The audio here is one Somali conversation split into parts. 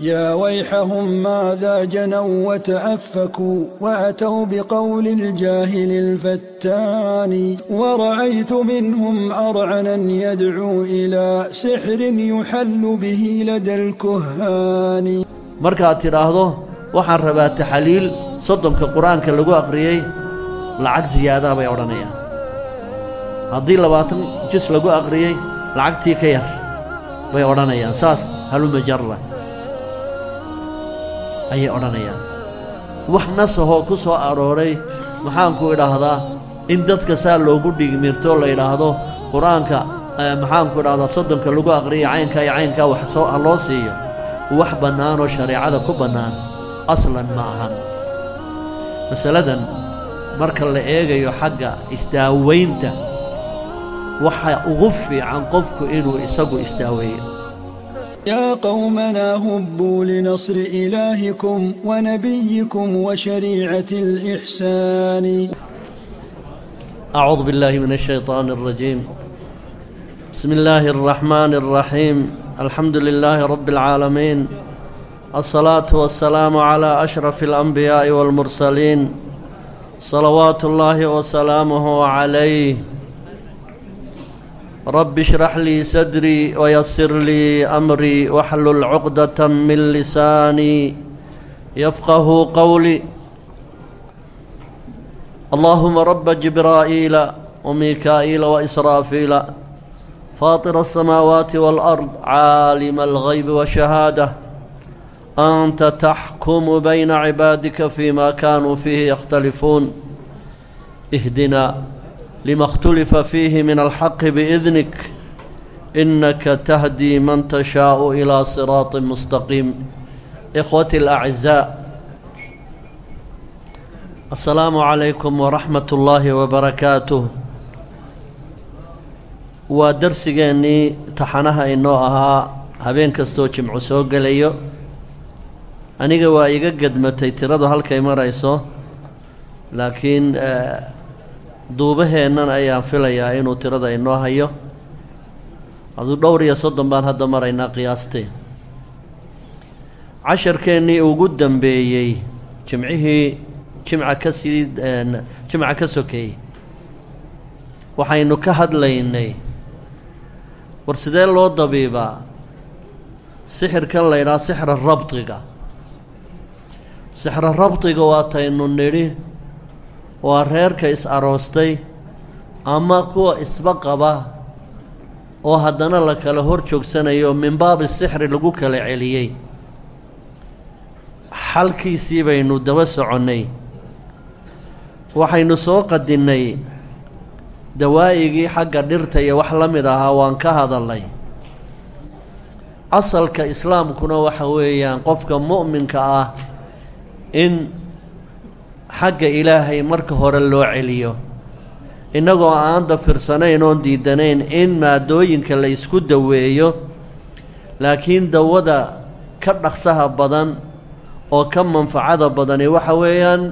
يا ويحهم ماذا جنوا وتأفكوا وأتوا بقول الجاهل الفتان ورأيت منهم أرعنا يدعو إلى سحر يحل به لدى الكهان markaad tidhaahdo waxaan rabaa taxaliil soddonka qur-aanka lagu aqriyey lacag siyaadaha bay odhanayaan haddii labaatan jis lagu aqriyey lacagtii ka yar bay odhanayaan. Saas halumajarra ayay odhanayaan. Wax nasahoo ku soo arooray maxaanku idhaahdaa in dadka saa loogu dhigmirtoo la yidhaahdo qur'aanka maxaanku idhahdaa soddonka lagu aqriyay caynkaa iyo caynkaa wax soo ha loo siiyo. Wax bannaanoo shareecada ku bannaan aslan ma ahan. Masaladan marka la eegayo xagga isdaawaynta waxa ugu fiican qofku inuu isagu isdaaweeyo يا قومنا هبوا لنصر إلهكم ونبيكم وشريعة الإحسان أعوذ بالله من الشيطان الرجيم بسم الله الرحمن الرحيم الحمد لله رب العالمين الصلاة والسلام على أشرف الأنبياء والمرسلين صلوات الله وسلامه عليه رب اشرح لي صدري ويسر لي أمري واحلل عقدة من لساني يفقه قولي اللهم رب جبرائيل وميكائيل وإسرافيل فاطر السماوات والأرض عالم الغيب والشهادة أنت تحكم بين عبادك فيما كانوا فيه يختلفون اهدنا lima اkhtulifa فيه min alxaqi بإذنك inaka tahdii man tashaau إلى صراط mustaqiim ikhwati alacsaa assalaamu calaykum waraxmat الله wabarakaatuh waa darsigeennii taxanaha inoo ahaa habeen kastoo jimco soo gelayo. Aniga waa iga gedmatay tiradu halkay marayso laakiin eh, duubaheennan ayaan filayaa inuu tirada inoo hayo. Aduu dhowr iyo soddon baan hadda maraynaa qiyaastee casharkeennii ugu dambeeyey jimcihii jimca ka sii jimca ka sokeeyey waxaynu ka hadlaynay war sidee loo dabiibaa sixirkan la ydhaha sixra rabdiga sixra rabdiga waataynu nidhi waa reerka is-aroostay ama kuwa isba qaba oo haddana la kala hor joogsanayo min baabi sixri lagu kala celiyey. Xalkiisii baynu daba soconnay. Waxaynu soo qadinnay dawaa'igii xagga dhirta iyo wax la mid ahaa waan ka hadalnay asalka islaamkuna waxa weeyaan qofka mu'minka ah in xagga ilaahay marka hore loo celiyo. Innagoo aan dafirsanayn oon diidanayn in maadooyinka la isku daweeyo laakiin dawada ka dhaqsaha badan oo ka manfacada badani waxa weeyaan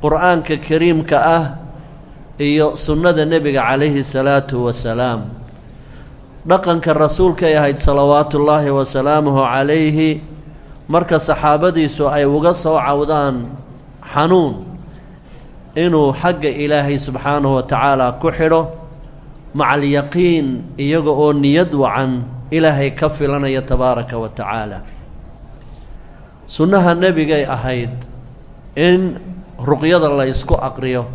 qur'aanka kariimka ah iyo sunnada nebiga calayhi salaatu wasalaam dhaqanka rasuulkay ahayd salawaatullaahi wasalaamuhu calayhi marka saxaabadiisu ay uga soo cawdaan xanuun inuu xagga ilaahay subxaanahu wa tacaala ku xidho macalyaqiin iyaga oo niyad wacan ilaahay ka filanaya tabaaraka wa tacaala. Sunnaha nebigay ahayd in ruqyada la ysku aqriyo.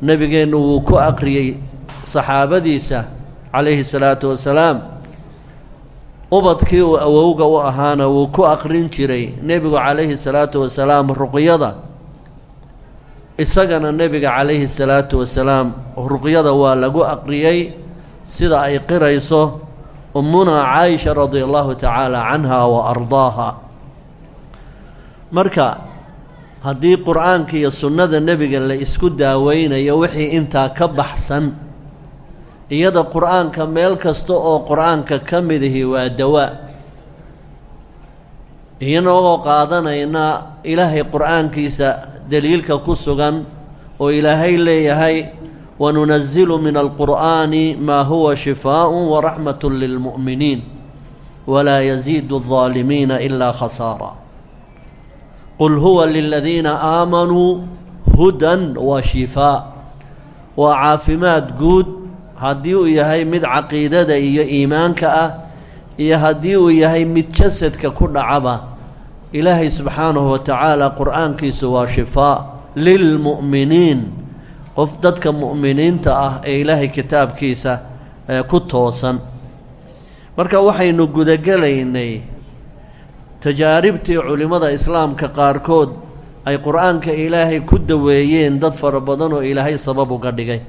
Nebigeennu wuu ku aqriyey saxaabadiisa calayhi salaatu wasalaam ubadkii uu awowga u ahaana wuu ku aqrin jiray nebigu calayhi salaatu wasalaam ruqyada isagana nebiga calayhi salaatu wasalaam ruqyada waa lagu aqriyey sida ay qirayso ummunaa caaisha radia allahu tacaala canha wa ardaaha. Marka haddii qur'aanka iyo sunnada nebiga la isku daaweynayo wixii intaa ka baxsan iyada qur'aanka meel kasta oo qur'aanka ka midihi waa dawaa iyanagoo qaadanayna ilaahay qur'aankiisa deliilka ku sugan oo ilaahay leeyahay wanunazilu min alqur'aani maa huwa shifaa'u waraxmatu lilmu'miniin walaa yaziidu aldaalimiina ilaa khasaara. Qul huwa liladiina aamanuu hudan wa shifaa waa caafimaad guud. Haddii uu yahay mid caqiidada iyo iimaanka ah iyo haddii uu yahay mid jasadka ku dhacaba ilaahay subxaanahu wa tacaala qur'aankiisu waa shifaa lilmu'miniin qof dadka mu'miniinta ah ee ilaahay kitaabkiisa ee ku toosan. Marka waxaynu gudagelaynay tajaaribtii culimmada islaamka qaarkood ay qur'aanka ilaahay ku daweeyeen dad fara badan oo ilaahay sabab uga dhigay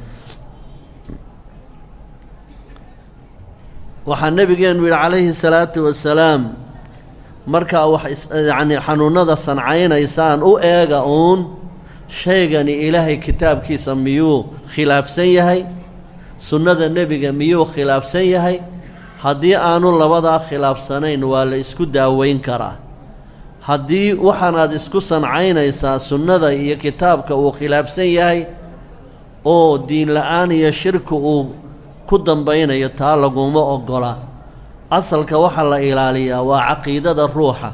waxaa nebigeenu yidhi calayhi salaatu wasalaam markaa wax yacni xanuunada sancaynaysaan u eega uun shaygani ilaahay kitaabkiisa miyuu khilaafsan yahay? Sunnada nebiga miyuu khilaafsan yahay? Haddii aanu labadaa khilaafsanayn waa la isku daaweyn karaa. Haddii waxaanaad isku sancaynaysaa sunnada iyo kitaabka uu khilaafsan yahay oo diin la'aan iyo shirki uu ku dambaynayo taa laguma oggola. Asalka waxaa la ilaaliyaa waa caqiidada ruuxa.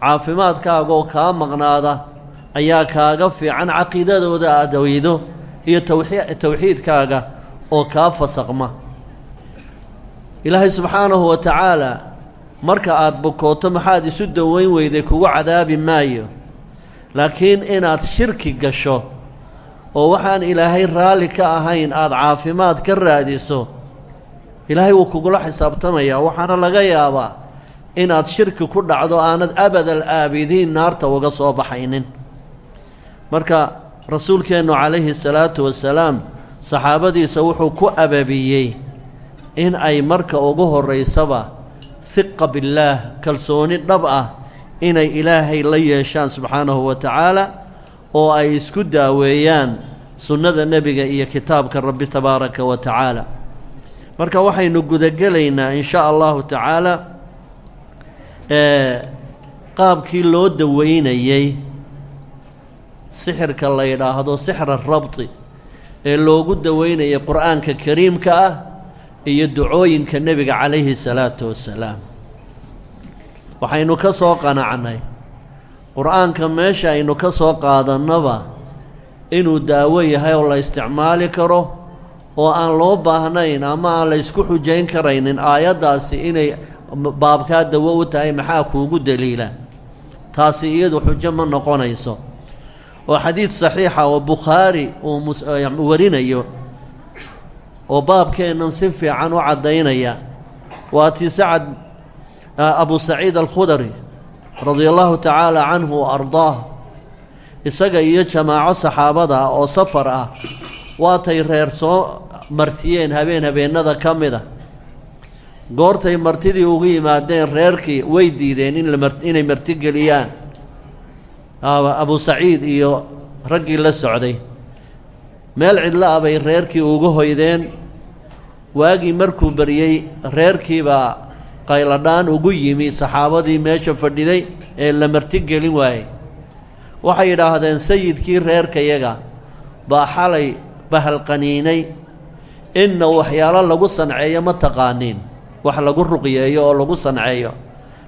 Caafimaadkaagoo kaa maqnaada ayaa kaaga fiican caqiidadooda aad weydo iyo tawxiidkaaga oo kaa fasaqma. Ilaahay subxaanahu wa tacaala marka aad bukooto maxaad isu daweyn weyday kugu cadaabi maayo. Laakiin inaad shirki gasho oo waxaan ilaahay raalli ka ahayn aada caafimaad ka raadiso ilaahay wuu kugula xisaabtamayaa waxaana laga yaabaa inaad shirki ku dhacdo aanad abadal aabidiin naarta uga soo baxaynin. Marka rasuulkeennu calayhi salaatu wasalaam saxaabadiisa wuxuu ku ababiyey in ay marka ugu horraysaba hiqa billaah kalsooni dhab ah inay ilaahay la yeeshaan subxaanahu wa tacaala oo ay isku daaweeyaan sunnada nebiga iyo kitaabka rabbi tabaaraka wa tacaala. Marka waxaynu gudagelaynaa in sha allahu tacaala qaabkii loo daweynayey sixirka la yidhaahdo sixra rabti ee loogu daweynayay qur'aanka kariimka ah iyo ducooyinka nebiga calayhi salaatu wassalaam waxaynu ka soo qanacnay qur'aanka meesha aynu ka soo qaadannaba inuu daawo yahay oo la isticmaali karo oo aan loo baahnayn ama aan la ysku xujayn karaynin aayaddaasi inay baabkaa dawo u tahay maxaa kuugu daliila? Taasi iyadu xujo ma noqonayso. Oo xadiid saxiixa oo bukhaari uu warinayo oo baabkeennan si fiican u caddaynaya. Waa tii sacad abu saciid alkhudari radia allahu tacaala canhu wa isaga iyo jamaaco saxaabada ah oo safar ah waatay reer soo martiyeen habeen habeennada ka mid a goortay martidii ugu yimaadeen reerkii way diideen in inay martigeliyaan abu saciid iyo raggii la socday. Meel cidlo ah bay reerkii ugu hoydeen. Waagii markuu baryey reerkiibaa qayladhaan ugu yimi saxaabadii meesha fadhiday ee la martigelin waayey. Waxay yidhaahdeen sayidkii reerkayaga baa xalay bahalqaniinay inna waxyaalo lagu sanceeyo ma taqaaniin wax lagu ruqyeeyo oo lagu sanceeyo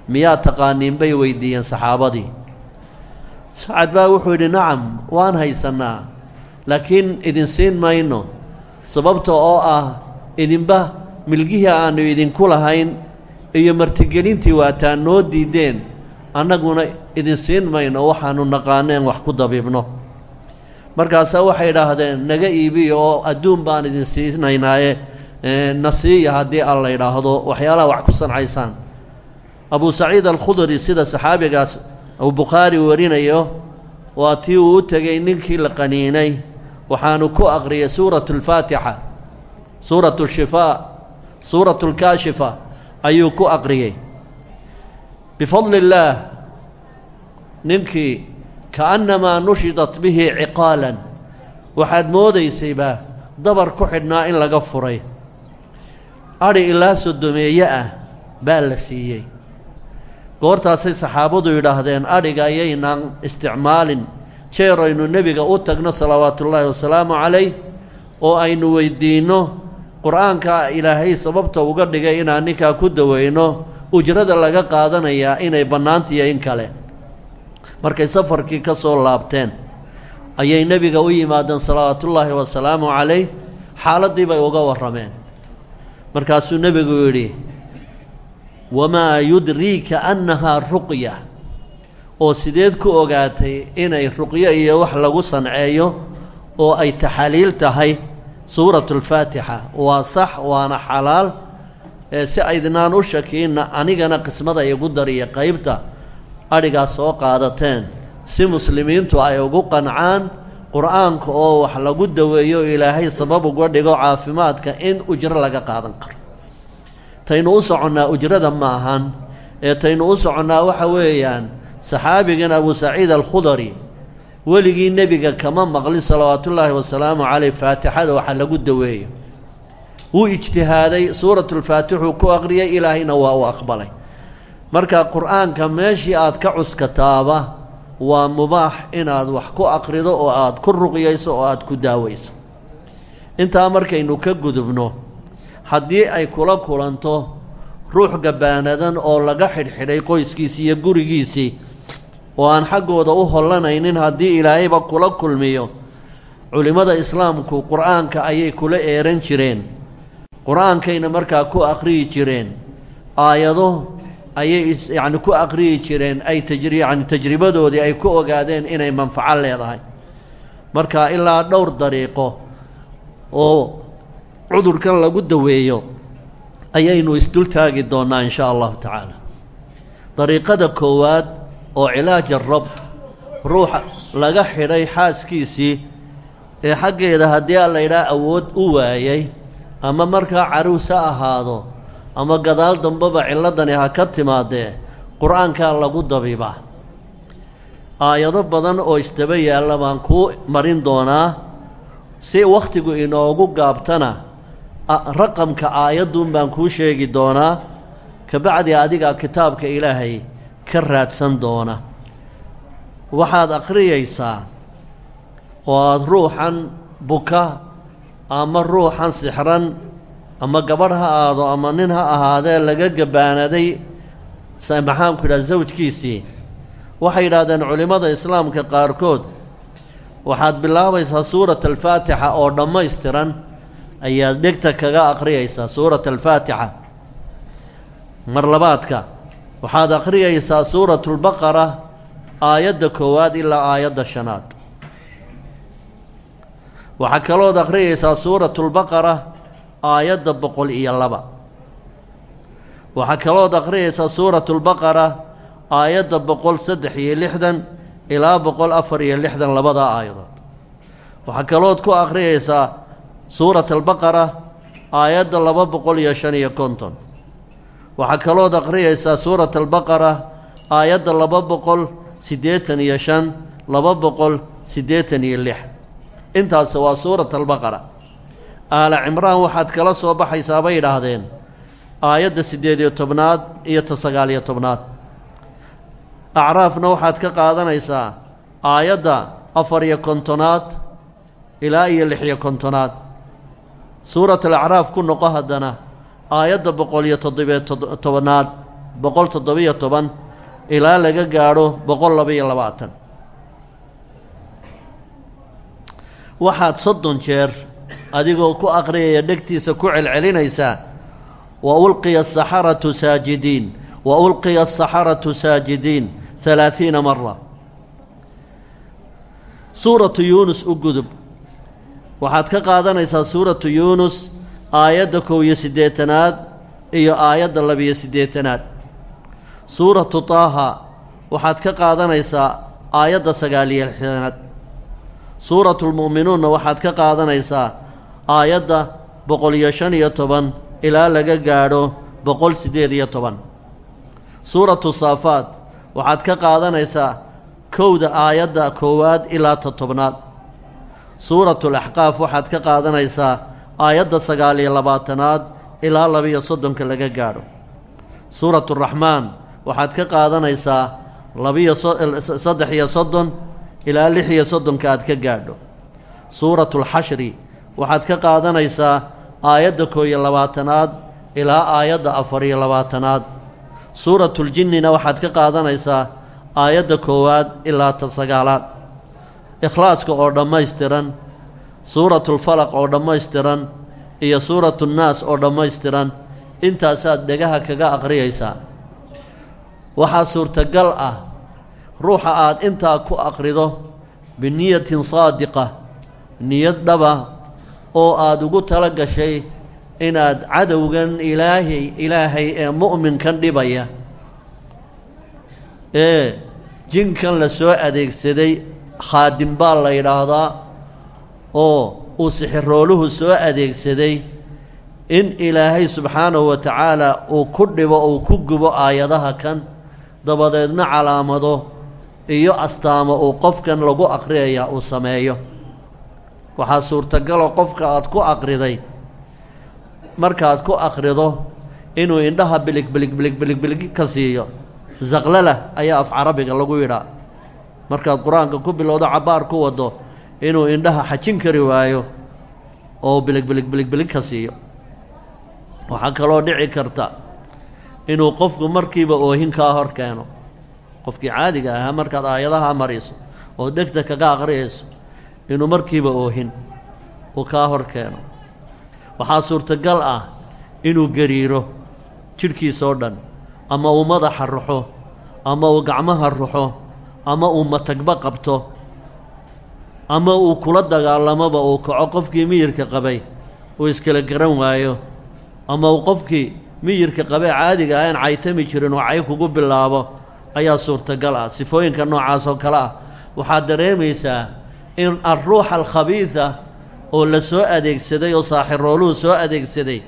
miyaa taqaaniin bay weydiiyeen saxaabadii. Sacad baa wuxuu yidhi nacam waan haysannaa laakiin idin siin mayno. Sababta oo ah idinba milgihii aannu idinku lahayn iyo martigelintii waataa noo diideen annaguna idin siin mayno waxaannu naqaaneen wax ku dabiibno markaasaa waxay idhaahdeen naga iibiya oo adduun baan idin siinaynaaye na siiya haddii aan la waxyaalaha wax ku sancaysaan abu saciid alkhudri sida saxaabigaas uu bukhaari warinayo waa tii uu u tegey ninkii la qaniinay. Waxaanu ku aqriyay suuratu alfaatixa suuratu shifaa suuratu lkaashifa ayuu ku aqriyey. Bifadli illaah ninkii kaannamaa nushidat bihi ciqaalan. Waxaad moodaysayba dabar ku xidhnaa in laga furay. Adhi ilaa sodomeeye ah baa la siiyey. Goortaasay saxaabadu yidhaahdeen adhiga ayaynaan isticmaalin. Jeeraynu nebiga u tagno salawaatuullaahi wasalaamu calayh oo aynu weydiinno qur'aanka ilaahay sababta uga dhigay inaan ninkaa ku daweyno ujrada laga qaadanayaa inay bannaantiyo in kale. Markay safarkii ka soo laabteen ayay nebiga u yimaadeen salawaatullaahi wasalaamu calayh xaaladdii bay uga warrameen. Markaasuu nebigu yidhi wamaa yudriika annahaa ruqya oo sideed ku ogaatay inay ruqyo iyo wax lagu sanceeyo oo ay taxaliil tahay suuratu alfaatixa waa sax waana xalaal. Si aydnaan u shakiinna anigana qismada igu dariya qaybta adhigaas soo qaadateen. Si muslimiintu ay ugu qancaan qur'aanka oo wax lagu daweeyo ilaahay sabab uga dhigo caafimaadka in ujro laga qaadan karo. Taynu u soconnaa ujrada ma ahan. Ee taynu u soconnaa waxa weeyaan saxaabigan abu saciid alkhudari weligii nebiga kama maqlin salawaatullaahi wasalaamu caleyh faatixada waxa lagu daweeyo. Wuu ijtihaaday suuratulfaatixuu ku aqriyay ilaahayna waa u aqbalay. Marka qur'aanka meeshii aad ka cuskataaba waa mubaax inaad wax ku aqrido oo aad ku ruqyayso oo aad ku daawayso. Intaa markaynu ka gudubno haddii ay kula kulanto ruux gabbaanadan oo laga xidhxidhay qoyskiisii iyo gurigiisii oo aan xaggooda u hollanaynin haddii ilaahayba kula kulmiyo. Culimmada islaamku qur'aanka ayay kula eeran jireen. Qur'aankayna markaa ku akhriyi jireen. Aayado ayay yacni ku aqriyi jireen ay tajri yacni tajribadoodii ay ku ogaadeen inay manfaco leedahay. Marka ilaa dhowr dariiqo oo cudurkan lagu daweeyo ayaynu isdultaagi doonnaa in shaa allahu tacaala. Dariiqada koowaad oo cilaaja rabt ruuxa laga xidhay xaaskiisii ee xaggeeda haddii a laydhaha awood u waayay ama markaa caruus ha ahaado ama gadaal dambeba cilladani ha ka timaadee qur'aankaa lagu dabibaa aayado badan oo istaba yaalla baan kuu marin doonaa si wakhtigu inoogu gaabtana raqamka aayadduun baan kuu sheegi doonaa kabacdi adigaa kitaabka ilaahay ka raadsan doona. Waxaad akhriyaysaa oo aada ruuxan buka ama ruuxan sixran ama gabadh ha aado ama nin ha ahaadee laga gabbaanaday maxaanku yidhaha sawjkiisii waxay yidhaahdeen culimmada islaamka qaarkood waxaad bilaabaysaa suurat alfaatixa oo dhammaystiran ayaad dhegta kaga akhriyaysaa suurat alfaatixa mar labaadka waxaad akhriyaysaa suuratulbaqara aayadda koowaad ilaa aayadda shanaad. Waxaa kalood akhriyaysaa suuratulbaqara aayadda boqol iyo laba. Waxaa kalood akhriyaysaa suuratulbaqara aayadda boqol saddex iyo lixdan ilaa boqol afar iyo lixdan labadaa aayadood. Waxaa kalood ku akhriyaysaa suurat albaqara aayadda laba boqol iyo shan iyo konton waxaa kalood akhriyaysaa suurat albaqara aayadda laba boqol siddeetan iyo shan laba boqol siddeetan iyo lix. Intaas waa suurat albaqara. Aala cimraan waxaad kala soo baxaysaa bay yidhaahdeen aayadda siddeed iyo tobnaad iyo ta sagaal iyo tobnaad. Acraafna waxaad ka qaadanaysaa aayadda afar iyo kontonaad ilaa iyo lix iyo kontonaad. Suurat alacraaf ku noqo haddana aayadda boqol iyo toddobiyo tobanaad boqol toddobiyo toban ilaa laga gaadho boqol laba-iyo labaatan. Waxaad soddon jeer adigoo ku aqriyaya dhegtiisa ku celcelinaysaa wa ulqiya asaxaratu saajidiin wa ulqiya asaxaratu saajidiin halaathiina mara suuratu yuunus u gudub. Waxaad ka qaadanaysaa suuratu yuunus aayadda kow iyo siddeetanaad iyo aayadda labiyo siddeetanaad. Suuratu taaha waxaad ka qaadanaysaa aayadda sagaaliyo lixdanaad. Suuratulmu'minuunna waxaad ka qaadanaysaa aayadda boqol iyo shan iyo toban ilaa laga gaadho boqol siddeed iyo toban. Suuratu saafaad waxaad ka qaadanaysaa kowda aayadda koowaad ilaa ta tobnaad suuratul axqaaf waxaad ka qaadanaysaa aayadda sagaal iyo labaatanaad ilaa labiyo soddonka laga gaadho. Suuraturaxmaan waxaad ka qaadanaysaa labiyo saddex iyo soddon ilaa lix iyo soddonka aad ka gaadho. Suuratulxashri waxaad ka qaadanaysaa aayadda koo iyo labaatanaad ilaa aayadda afar iyo labaatanaad. Suuratuuljinnina waxaad ka qaadanaysaa aayadda koowaad ilaa ta sagaalaad ikhlaaska oo dhammaystiran suuratulfalaq oo dhammaystiran iyo suuratuunnaas oo dhammaystiran intaasaad dhegaha kaga aqriyaysaa. Waxaa suurtagal ah ruuxa aad intaa ku aqrido biniyatin saadiqa niyad dhaba oo aad ugu tala gashay inaad cadowgan ilaahay ilaahay ee mu'minkan dhibaya. Ee jinkan la soo adeegsaday khaadim baa la yidhaahdaa oo uu sixirooluhu soo adeegsaday in ilaahay subxaanahu wa tacaala uu ku dhibo uu ku gubo aayadaha kan dabadeedna calaamado iyo astaamo uu qofkan lagu aqriyayaa uu sameeyo. Waxaa suurtagaloo qofka aad ku aqriday markaad ku aqrido inuu indhaha bilig bilig bilig bilig bilig ka siiyo zaqlala ayaa af carabiga lagu yidhaa. Markaad qur'aanka ku bilowdo cabbaar ku waddo inuu indhaha xajin kari waayo oo bilig bilig bilig bilig ka siiyo. Waxaa kaloo dhici karta inuu qofku markiiba oohin kaa hor keeno. Qofkii caadiga ahaa markaad aayadaha mariso oo dhegta kaga aqriyayso inuu markiiba oohin uu kaa hor keeno. Waxaa suurtagal ah inuu gariiro jidhkiisoo dhan ama uu madaxa ruxo ama uu gacmaha ruxo ama uu matagba qabto ama uu kula dagaalamoba uu kaco qofkii miyirka qabay uu iskala garan waayo. Ama uu qofkii miyirka qabee caadiga ah caytami jirin oo cay kugu bilaabo ayaa suurtagal ah. Sifooyinka noocaas oo kale ah waxaad dareemaysaa in alruuxa alkhabiida oo la soo adeegsaday oo saaxirooluhu soo adeegsaday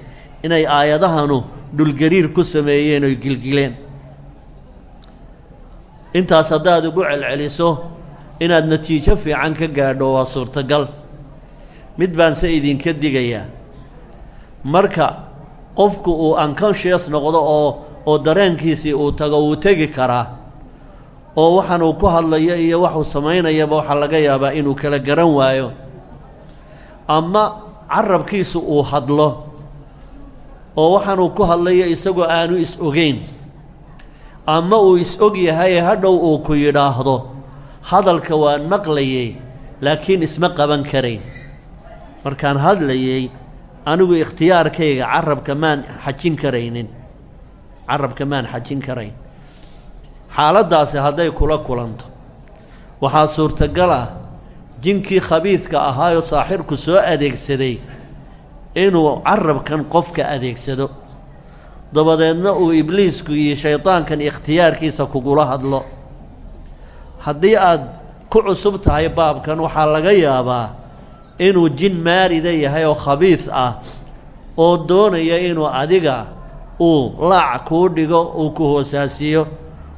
inay aayadahanu dhulgariir ku sameeyeen oy gilgileen. Intaas haddaad ugu celceliso inaad natiijo fiican ka gaadho waa suurtagal. Mid baan se idinka digayaa. Marka qofku uu unconscious noqdo oo oo dareenkiisii uu tago wuu tegi karaa oo waxaan uu ku hadlayo iyo waxuu samaynayaba waxaa laga yaabaa inuu kala garan waayo. Ama carabkiisu uu hadlo oo waxaanuu ku hadlayo isagoo aanu is-ogeyn ama uu is-og yahay hadhow uu ku yidhaahdo hadalka waan maqlayey laakiin isma qaban karayn markaan hadlayey anigu ikhtiyaarkayga carabka maan xajin karaynin. Carabka maan xajin karayn xaaladdaasi hadday kula kulanto. Waxaa suurtagal ah jinkii khabiidka ahaayoo saaxirku soo adeegsaday inuu carabkan qofka adeegsado. Dabadeedna uu ibliisku iyo shaydaankan ikhtiyaarkiisa kugula hadlo haddii aad ku cusub tahay baabkan waxaa laga yaabaa inuu jin maarida yahay oo khabiid ah oo doonaya inuu adiga uu laac kuu dhigo uu ku hoosaasiyo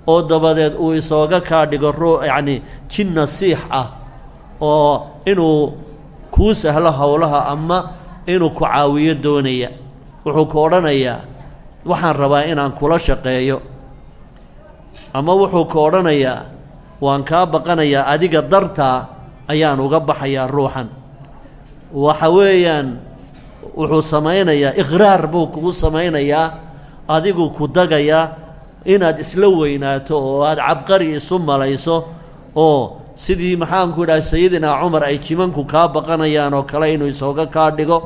oo dabadeed uu isooga kaa dhigo ruu yacni jin nasiix ah oo inuu kuu sahlo howlaha ama inuu ku caawiyo doonaya. Wuxuu ku odhanayaa waxaan rabaa inaan kula shaqeeyo. Ama wuxuu ku odhanayaa waan kaa baqanayaa adiga dartaa ayaan uga baxayaa ruuxan. Waxa weeyaan wuxuu samaynayaa iqraar buu kugu samaynayaa adigu ku dagayaa inaad isla weynaato oo aad cabqari isu malayso oo sidii maxaanku idhaha sayidinaa cumar ay jimanku kaa baqanayaan oo kale inuu isooga kaa dhigo.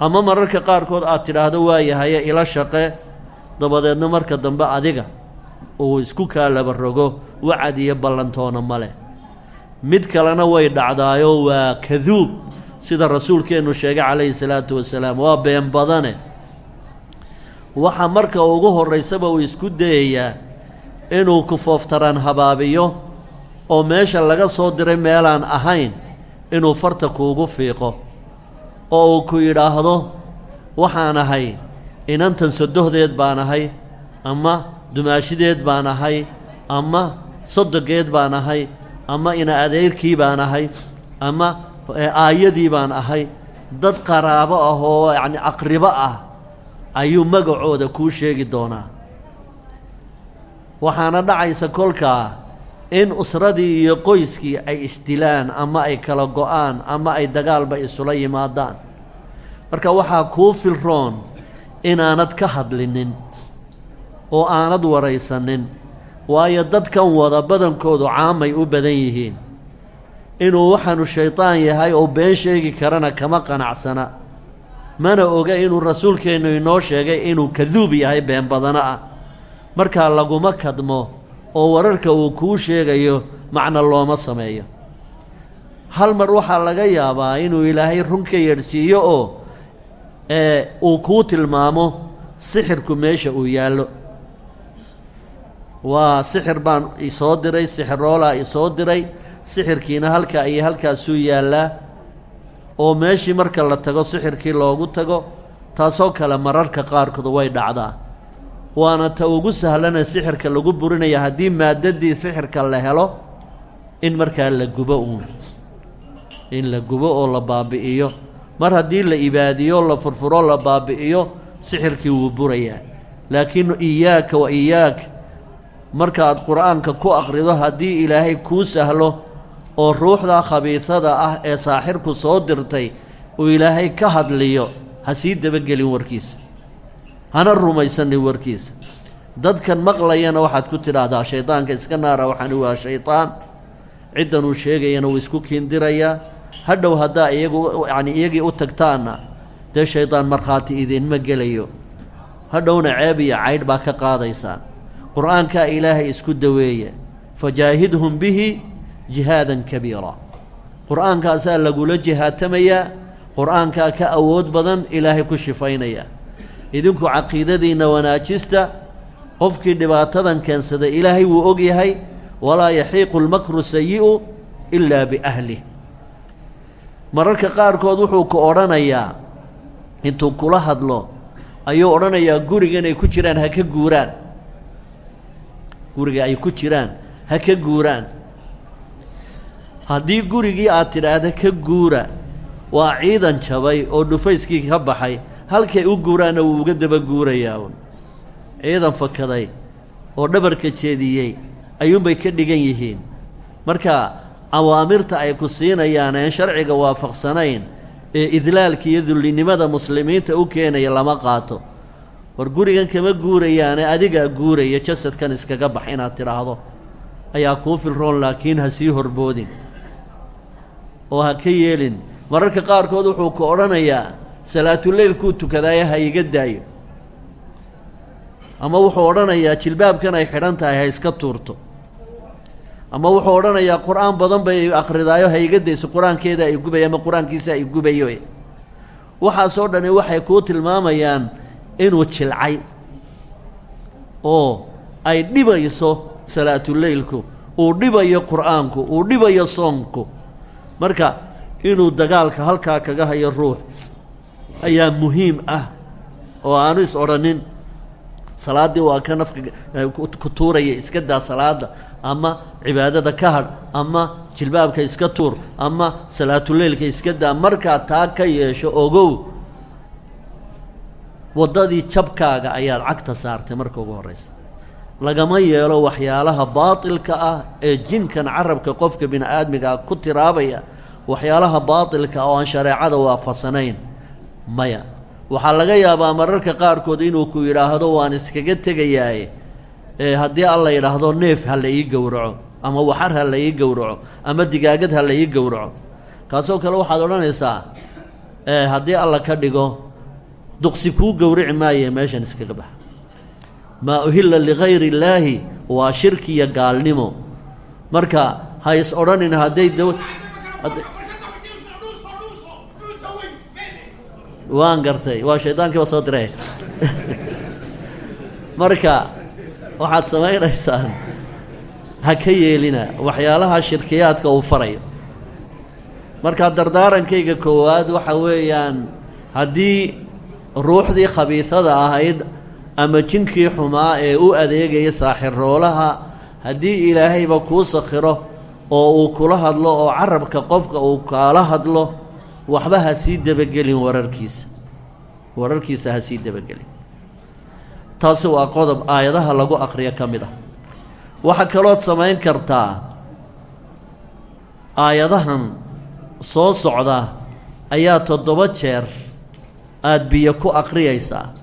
Ama mararka qaarkood aad tidhaahdo waayahaye ila shaqe dabadeedna marka dambe adiga uu isku kaa laba rogo wacad iyo ballantoona ma leh. Mid kalena way dhacdaayo waa kaduub sida rasuulkeennu sheegay calayhi salaatu wasalaam waa been badane. Waxa marka ugu horraysaba uu isku dayayaa inuu ku fooftaraan habaabiyo oo meesha laga soo diray meelaan ahayn inuu farta kuugu fiiqo oo uu ku yidhaahdo waxaan ahay inantan sodohdeed baan ahay ama dumaashideed baan ahay ama sodogeed baan ahay ama ina adeerkii baan ahay ama aayadii baan ahay. Dad qaraabo ah oo yacni aqribo ah ayuu magacooda kuu sheegi doonaa. Waxaana dhacaysa kolkaa in usradii iyo qoyskii ay isdilaan ama ay kala go'aan ama ay dagaalba isula yimaadaan. Marka waxaa kuu filroon inaanad ka hadlinin oo aanad waraysanin waayo dadkan wada badankoodu caamay u badan yihiin. Inuu waxaanu shaydaan yahay oo been sheegi karana kama qanacsana. Mana oga inuu rasuulkeennu inoo sheegay inuu kaduub yahay been badano ah. Markaa laguma kadmo oo wararka uu kuu sheegayo macna looma sameeyo. Hal mar waxaa laga yaabaa inuu ilaahay run ka yeedhsiiyo oo ee uu kuu tilmaamo sixirku meesha uu yaallo waa sixir baan isoo diray sixiroolaa isoo diray. Sixirkiina halkaa iyo halkaasuu yaallaa. Oo meeshii marka la tago sixirkii loogu tago taasoo kale mararka qaarkood way dhacdaa. Waana ta ugu sahlana sixirka lagu burinaya haddii maadadii sixirka la helo in markaa la gubo uun. In la gubo oo la baabi'iyo. Mar haddii la ibaadiyo la furfuro la baabi'iyo sixirkii wuu burayaa. Laakiin iyaaka wa iyaak markaad qur'aanka ku akhrido haddii ilaahay kuu sahlo oo ruuxda khabiisada ah ee saaxirku soo dirtay uu ilaahay ka hadliyo ha sii dabagelin warkiisa. Hana rumaysanin warkiisa. Dadkan maqlayana waxaad ku tidhaahdaa shaydaanka iska naara waxaani waa shaydaan ciddan uu sheegayana wuu isku kiindirayaa. Hadhow haddaa iyagu yacni iyagii u tagtaanna dee shaydaan markhaati idinma gelayo. Hadhowna ceeb iyo caydh baa ka qaadaysaan qur'aankaa ilaahay isku daweeya fajaahidhum bihi jihaadan kabiira. Qur'aankaasaa lagula jihaatamayaa qur'aankaa ka awood badan ilaahay ku shifaynaya. Idinku caqiidadiinna wanaajista qofkii dhibaatadan keensaday ilaahay wuu og yahay walaa yaxiiqu lmakru sayi'u ilaa biahlih mararka qaarkood wuxuu ku odhanayaa intuu kula hadlo ayuu odhanayaa gurigan ay ku jiraan ha ka guuraan guriga ay ku jiraan ha ka guuraan. Haddii gurigii aad tidhaahda ka guura. Waa ciidan jabay oo dhufayskii ka baxay. Halkay u guuraanna wuu uga daba guurayaa un ciidan fakaday oo dhabarka jeediyey ayuunbay ka dhigan yihiin. Marka awaamirta ay ku siinayaan een sharciga waafaqsanayn ee idlaalka iyo dullinimada muslimiinta u keenaya lama qaato war gurigan kama guurayaane adigaa guuraya jasadkan iskaga bax inaad tidhaahdo. Ayaa kuu filroon laakiin ha sii horboodin. Oo ha ka yeelin. Mararka qaarkood wuxuu ku odhanayaa salaatuleylkuu tukadaaye ha iga daayo. Ama wuxuu odhanayaa jilbaabkan ay xidhan tahay ha iska tuurto. Ama wuxuu odhanayaa qur'aan badan bay akridaayo ha iga dayso qur'aankeeda ay gubaya ama qur'aankiisa ay gubayo waxaasoo dhani waxay kuu tilmaamayaan inuu jilcay oo ay dhibayso salaatuleylku uu dhibayo qur'aanku uu dhibayo soonku. Marka inuu dagaalka halkaa kaga hayo ruux ayaa muhiim ah oo aanu is odhanin salaaddii waa ka nafka ku tuuraya iska daa salaadda ama cibaadada ka hadh ama jilbaabka iska tuur ama salaatuleylka iska daa markaad taa ka yeesho ogow waddadii jabkaaga ayaad cagta saartay marka ugu horraysa lagama yeelo waxyaalaha baatilka ah ee jinkan carabka qofka bini aadmigaa ku tiraabaya. Waxyaalaha baatilka oo aan shareecada waafasanayn maya. Waxaa laga yaabaa mararka qaarkood inuu ku yidhaahdo waan iskaga tegayaaye. Ee haddii alla yidhaahdo neef ha la ii gowraco ama waxar ha la ii gowraco ama digaagad ha la ii gowraco. Kaasoo kale waxaad odhanaysaa haddii alla ka dhigo duqsi kuu gowrici maaye meeshan iskaga baxa. Maa uhilla ligayri illaahi waa shirki iyo gaalnimo. Marka ha is odhanin hadday daw waan gartay. Waa shaydaankiiba soo diray marka waxaad samaynaysaan ha ka yeelina. Waxyaalaha shirkiyaadka uu farayo marka dardaarankayga koowaad waxa weeyaan haddii ruuxdii khabiisada ahayd ama jinkii xumaa ee u adeegaya saaxiroolaha haddii ilaahayba kuu sakhiro oo uu kula hadlo oo carabka qofka uu kaala hadlo waxba ha sii dabagelin wararkiisa. Wararkiisa ha sii dabagelin. Taasi waa qodob aayadaha lagu aqriyo ka mid ah. Waxaa kalood samayn kartaa aayadahan soo socda ayaa toddoba jeer aada biyo ku aqriyaysaa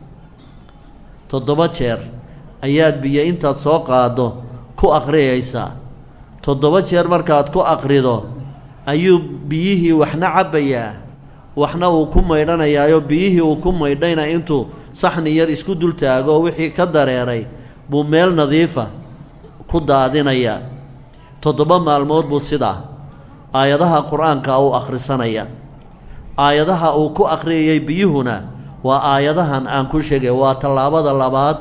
toddoba jeer ayaad biyo intaad soo qaaddo ku aqriyaysaa toddoba jeer markaad ku aqrido ayuu biyihii waxna cabbayaa waxna uu ku maydhanayaayo biyihii uu ku maydhayna intuu saxni yar isku dul taago wixii ka dareeray buu meel nadiifa ku daadinayaa toddoba maalmood buu sidaa aayadaha qur'aanka u akhrisanaya aayadaha uu ku akhriyayay biyuhuna waa aayadahan aan ku sheegay waa tallaabada labaad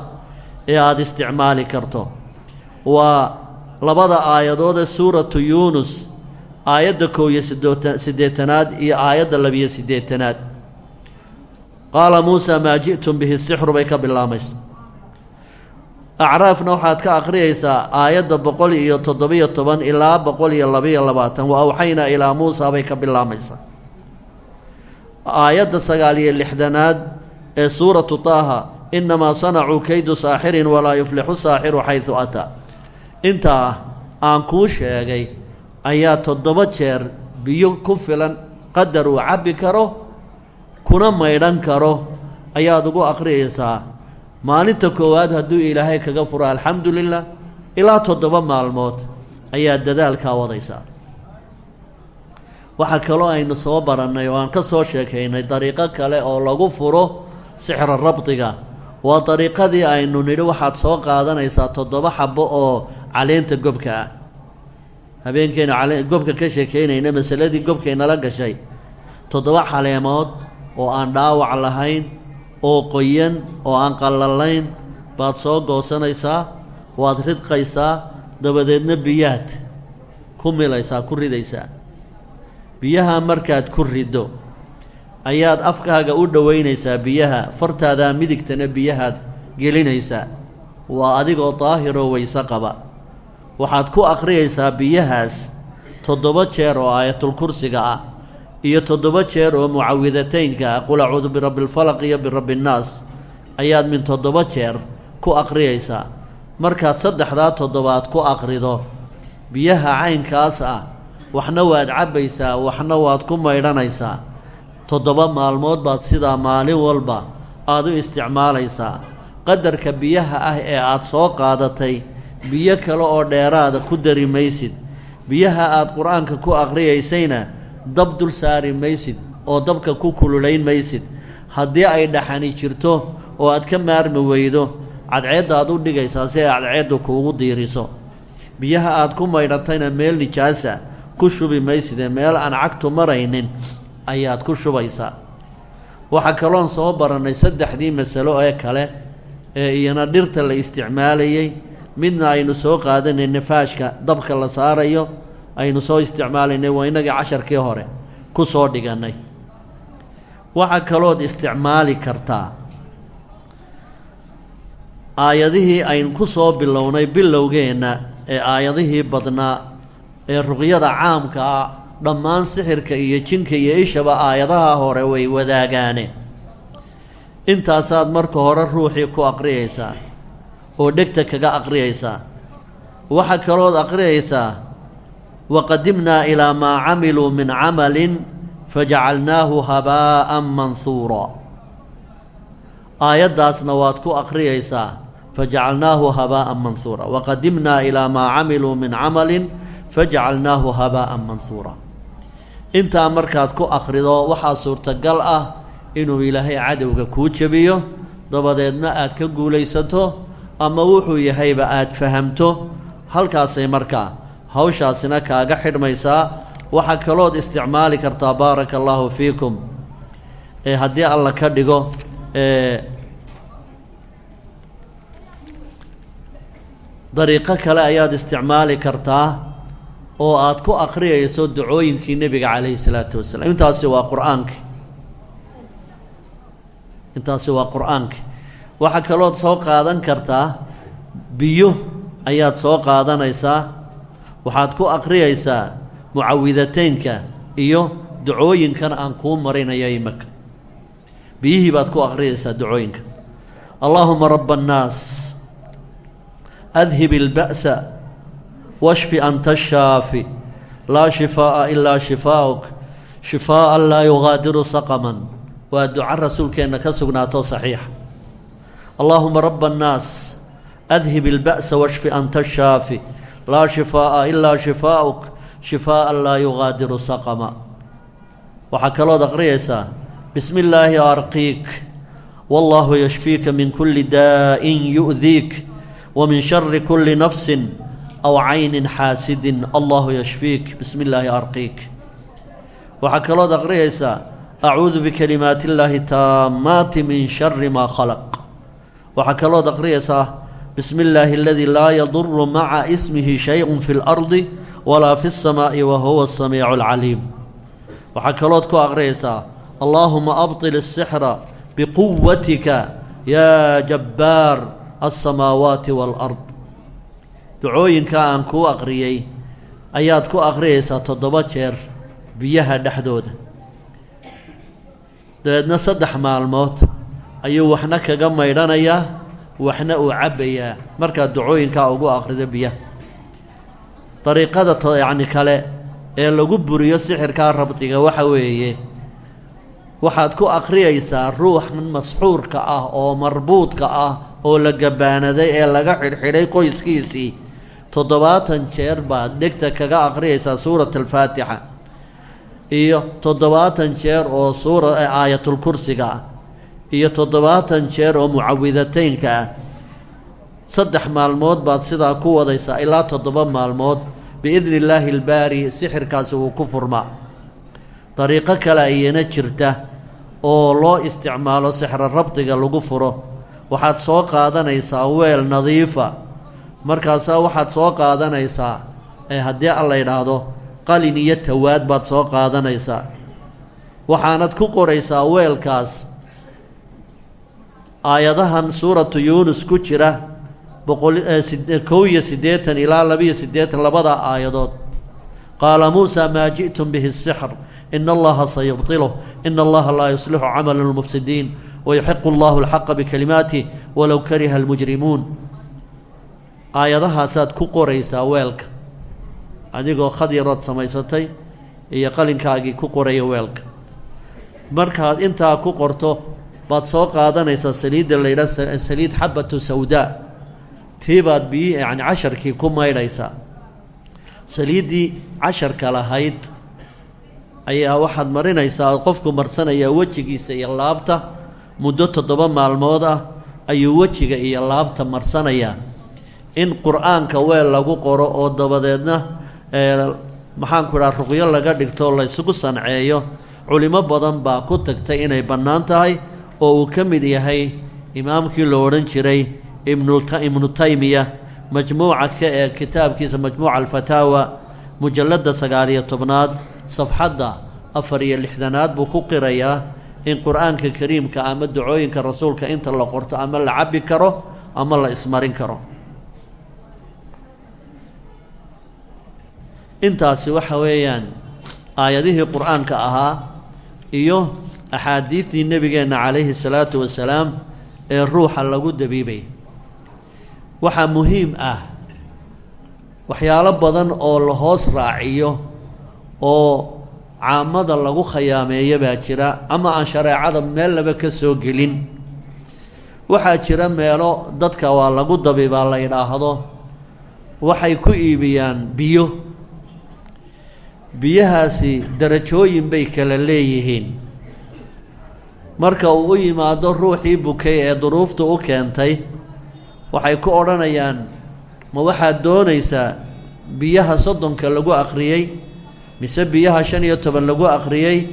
ee aada isticmaali karto. Waa labada aayadood ee suuratu yuunus aayadda kow iyo siddeetanaad iyo aayadda labiyo siddeetanaad. Qaala muusaa maa ji'tum bihi sixru? Bay ka bilaamaysa acraafna waxaad ka akhriyaysaa aayadda boqol iyo toddobiyo toban ilaa boqol iyo labiyo labaatan wa awxaynaa ilaa muusaa bay ka bilaamaysaa aayadda sagaal iyo lixdanaad ee suuratu taaha innamaa sanacuu kaydu saaxirin walaa yuflixu saaxiru xaysu ataa. Intaa aan kuu sheegay ayaa toddoba jeer biyo ku filan qadar uu cabbi karo kuna maydhan karo. Ayaad ugu akhriyaysaa maalinta koowaad hadduu ilaahay kaga furo alxamdu lilah ilaa toddoba maalmood ayaa dadaalkaa wadaysaa waxaa kaloo aynu soo barannay oo aan ka soo sheekaynay dariiqo kale oo lagu furo sixra rabdiga waa dariiqadii aynu nidhi waxaad soo qaadanaysaa toddoba xabbo oo caleenta gobka ah. Habeenkaynu gobka ka sheekaynayna masaladii gobkaynala gashay. Toddoba caleemood oo aan dhaawac lahayn oo qoyan oo aan qallalayn baad soo goosanaysaa waad ridqaysaa dabadeedna biyaad ku milaysaa ku ridaysaa biyaha markaad ku riddo ayaad afkaaga u dhowaynaysaa biyaha. Fartaadaa midigtana biyahaad gelinaysaa. Waa adigoo daahiroo weyse qaba. Waxaad ku akhriyaysaa biyahaas toddoba jeer oo aayatulkursiga ah iyo toddoba jeer oo mucawidataynka ah. Qul acuudu birabbi lfalaq iyo birabbi innaas ayaad min toddoba jeer ku akhriyaysaa. Markaad saddexdaa toddobaad ku akhrido biyaha caynkaas ah waxna waad cabbaysaa waxna waad ku maydhanaysaa. toddoba maalmood baad sidaa maalin walba aad u isticmaalaysaa. qadarka biyaha ah ee aad soo qaadatay biyo kale oo dheeraada ku dari maysid. biyaha aad qur'aanka ku akhriyaysayna dab dul saari maysid oo dabka ku kululayn maysid. haddii ay dhaxani jirto oo aad ka maarmi weydo cadceeddaad u dhigaysaa si ay cadceeddu kuugu diiriso. biyaha aad ku maydhatayna meel nijaasa ku shubi maysidee meel aan cagtu maraynin ayaad ku shubaysaa. Waxaa kaloon soo barannay saddexdii masalo ee kale ee iyana dhirta la isticmaalayey midna aynu soo qaadanay nafaashka dabka la saarayo aynu soo isticmaalaynay waa innagii casharkii hore ku soo dhigannay. Waxaa kalood isticmaali kartaa aayadihii aynu ku soo bilownay bilowgeenna ee aayadihii badnaa ee ruqyada caamka ah dhammaan sixirka iyo jinka iyo ishaba aayadaha hore way wadaagaane. Intaasaad marka hore ruuxii ku aqriyaysaa oo dhegta kaga aqriyaysaa. Waxaa kalood aqriyaysaa waqadimnaa ilaa maa camiluu min camalin fajacalnaahu habaa'an mansuura. Aayaddaasna waad ku aqriyaysaa fajacalnaahu habaa'an mansuura. Waqadimnaa ilaa maa camiluu min camalin fajacalnaahu habaa'an mansuura intaa markaad ku akhrido waxaa suurtagal ah inuu ilaahay cadowga kuu jebiyo. Dabadeedna aad ka guulaysato ama wuxuu yahayba aad fahamto. Halkaasay markaa hawshaasina kaaga xidhmaysaa. Waxaa kalood isticmaali kartaa baaraka allaahu fiikum. Ee haddii alla ka dhigo ee dariiqo kale ayaad isticmaali kartaa oo aad ku akhriyayso dacooyinkii nebiga calayhi salaatu wasalaam. Intaasi waa qur'aanki. Intaasi waa qur'aanki. Waxaa kalood soo qaadan kartaa biyo ayaad soo qaadanaysaa waxaad ku akhriyaysaa mucawidateynka iyo dacooyinkan aan kuu marinayo imaka biyihii baad ku akhriyaysaa dacooyinka allaahuma raba annaas adhib ilba'sa washfi anta ashaafi laa shifaa'a ilaa shifaa'uk shifaa'an laa yugaadiru saqaman waa duco rasuulkeenna ka sugnaato saxiixa allaahuma raba annaas adhib ilba'sa washfi anta ashaafi laa shifaa'a ilaa shifaa'uk shifaa'an laa yugaadiru saqama waxaa kalood aqriyaysaa bismi illaahi arqiik wallaahu yashfiika min kulli daa'in yu'diik wa min shari kulli aw caynin xaasidin allahu yashfiik bismi illaahi arqiik waxaa kalood aqriyaysaa acuudu bikalimaati illaahi taammaati min shari maa khalaq waxaa kalood aqriyaysaa bismi illaahi aladii laa yaduru maca ismihi shay-un fi اlardi walaa fi اsamaa'i wa huwa asamiicu alcaliim waxaa kalood ku aqriyaysaa allaahuma abطil الsixra biquwatika yaa jabbaar alsamaawaati waalard ducooyinka aan kuu aqriyey ayaad ku aqriyaysaa toddoba jeer biyaha dhexdooda. Dabeedna saddex maalmood ayuu waxna kaga maydhanayaa waxna uu cabbayaa. Markaad ducooyinkaa ugu aqrido biyaha dariiqada yacni kale ee lagu buriyo sixirkaa rabdiga waxa weeye waxaad ku aqriyaysaa ruuxan masxuurka ah oo marbuudka ah oo la gabaanaday ee laga xidhxidhay qoyskiisii toddobaatan jeer baad dhegta kaga aqriyaysaa suurat alfaatixa. Iyo toddobaatan jeer oo suura aayatulkursiga ah. Iyo toddobaatan jeer oo mucawidateynka ah. Saddex maalmood baad sidaa ku wadaysaa ilaa toddoba maalmood. Biidni illaahi albaari sixirkaasi uu ku furmaa. Dariiqo kale ayana jirta oo loo isticmaalo sixro rabdiga lagu furo. Waxaad soo qaadanaysaa weel nadiifa markaasaa waxaad soo qaadanaysaa ee haddii a la yidhaahdo qalin iyo tawaad baad soo qaadanaysaa. Waxaanad ku qoraysaa weelkaas. Aayadahan suuratu yuunus ku jira boqol kow iyo siddeetan ilaa labiyo siddeetan labada aayadood. Qaala muusaa maa ji'tum bihi sixr ina allaha sayubtiluh ina allaha laa yuslixu camala lmufsidiin wayuxiqu allahu alxaqa bikalimaatih walow kariha almujrimuun aayadahaasaad ku qoraysaa weelka. Adigoo khad yarood samaysatay iyo qalinkaagii ku qoraya weelka. Markaad intaa ku qorto baad soo qaadanaysaa saliidda la yidhaha saliid xabatu sawdaa tii baad biyi yacni casharkii ku maydhaysaa. Saliiddii casharka lahayd ayaa waxaad marinaysaa qofku marsanayaa wejigiisa iyo laabta. Muddo toddoba maalmood ah ayuu wejiga iyo laabta marsanayaa in qur'aanka weel lagu qoro oo dabadeedna maxaanku idhaha ruqyo laga dhigto la ysugu sanceeyo culimo badan baa ku tagtay inay bannaan tahay oo uu ka mid yahay imaamkii la odhan jiray ibnu taymiya majmuuca ka ee kitaabkiisa majmuuca alfataawa mujalladda sagaaliyo tobnaad safxadda afar iyo lixdanaad buu ku qirayaa in qur'aanka kariimka ama dacooyinka rasuulka inta la qorto ama la cabbi karo ama la ismarin karo intaasi waxa weeyaan aayadihii qur'aanka ahaa iyo axaadiidtii nebigeenna calayhi salaatu wasalaam ee ruuxa lagu dabiibay. Waxaa muhiim ah waxyaalo badan oo la hoos raaciyo oo caamada lagu khayaameeyo baa jira ama aan shareecada meel laba ka soo gelin. Waxaa jira meelo dadka waa lagu dabiibaa la yidhaahdo waxay ku iibiyaan biyo biyahaasi darajooyin bay kala leeyihiin. Marka uu u yimaado ruuxii bukay ee duruufta u keentay waxay ku odhanayaan ma waxaad doonaysaa biyaha soddonka lagu akhriyey mise biyaha shan iyo toban lagu akhriyey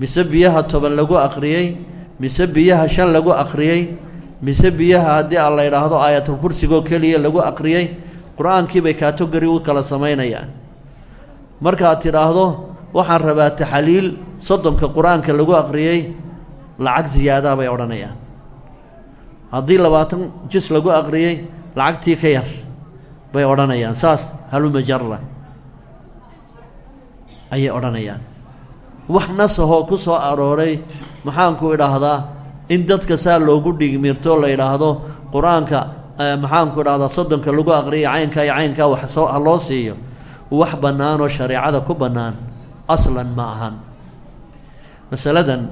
mise biyaha toban lagu akhriyey mise biyaha shan lagu akhriyey mise biyaha haddii a la kursigoo keliya lagu akhriyey? Qur'aankii bay kaatogori u kala samaynayaan markaad tidhaahdo waxaan rabaa taxaliil soddonka qur'aanka lagu akhriyey lacag ziyaadaa bay odhanayaan. Haddii labaatan jis lagu akhriyey lacagtii ka yar bay odhanayaan. Saas halumajara ayay odhanayaan. Wax nasahoo ku soo arooray maxaanku idhaahdaa in dadka saa loogu dhigmirto la yidhaahdo qur'aanka maxaanku dhahdaa soddonka lagu aqriya caynkaa iyo caynkaa wax soo loo siiyo wax bannaan oo shareecada ku bannaan aslan ma ahan. Masaladan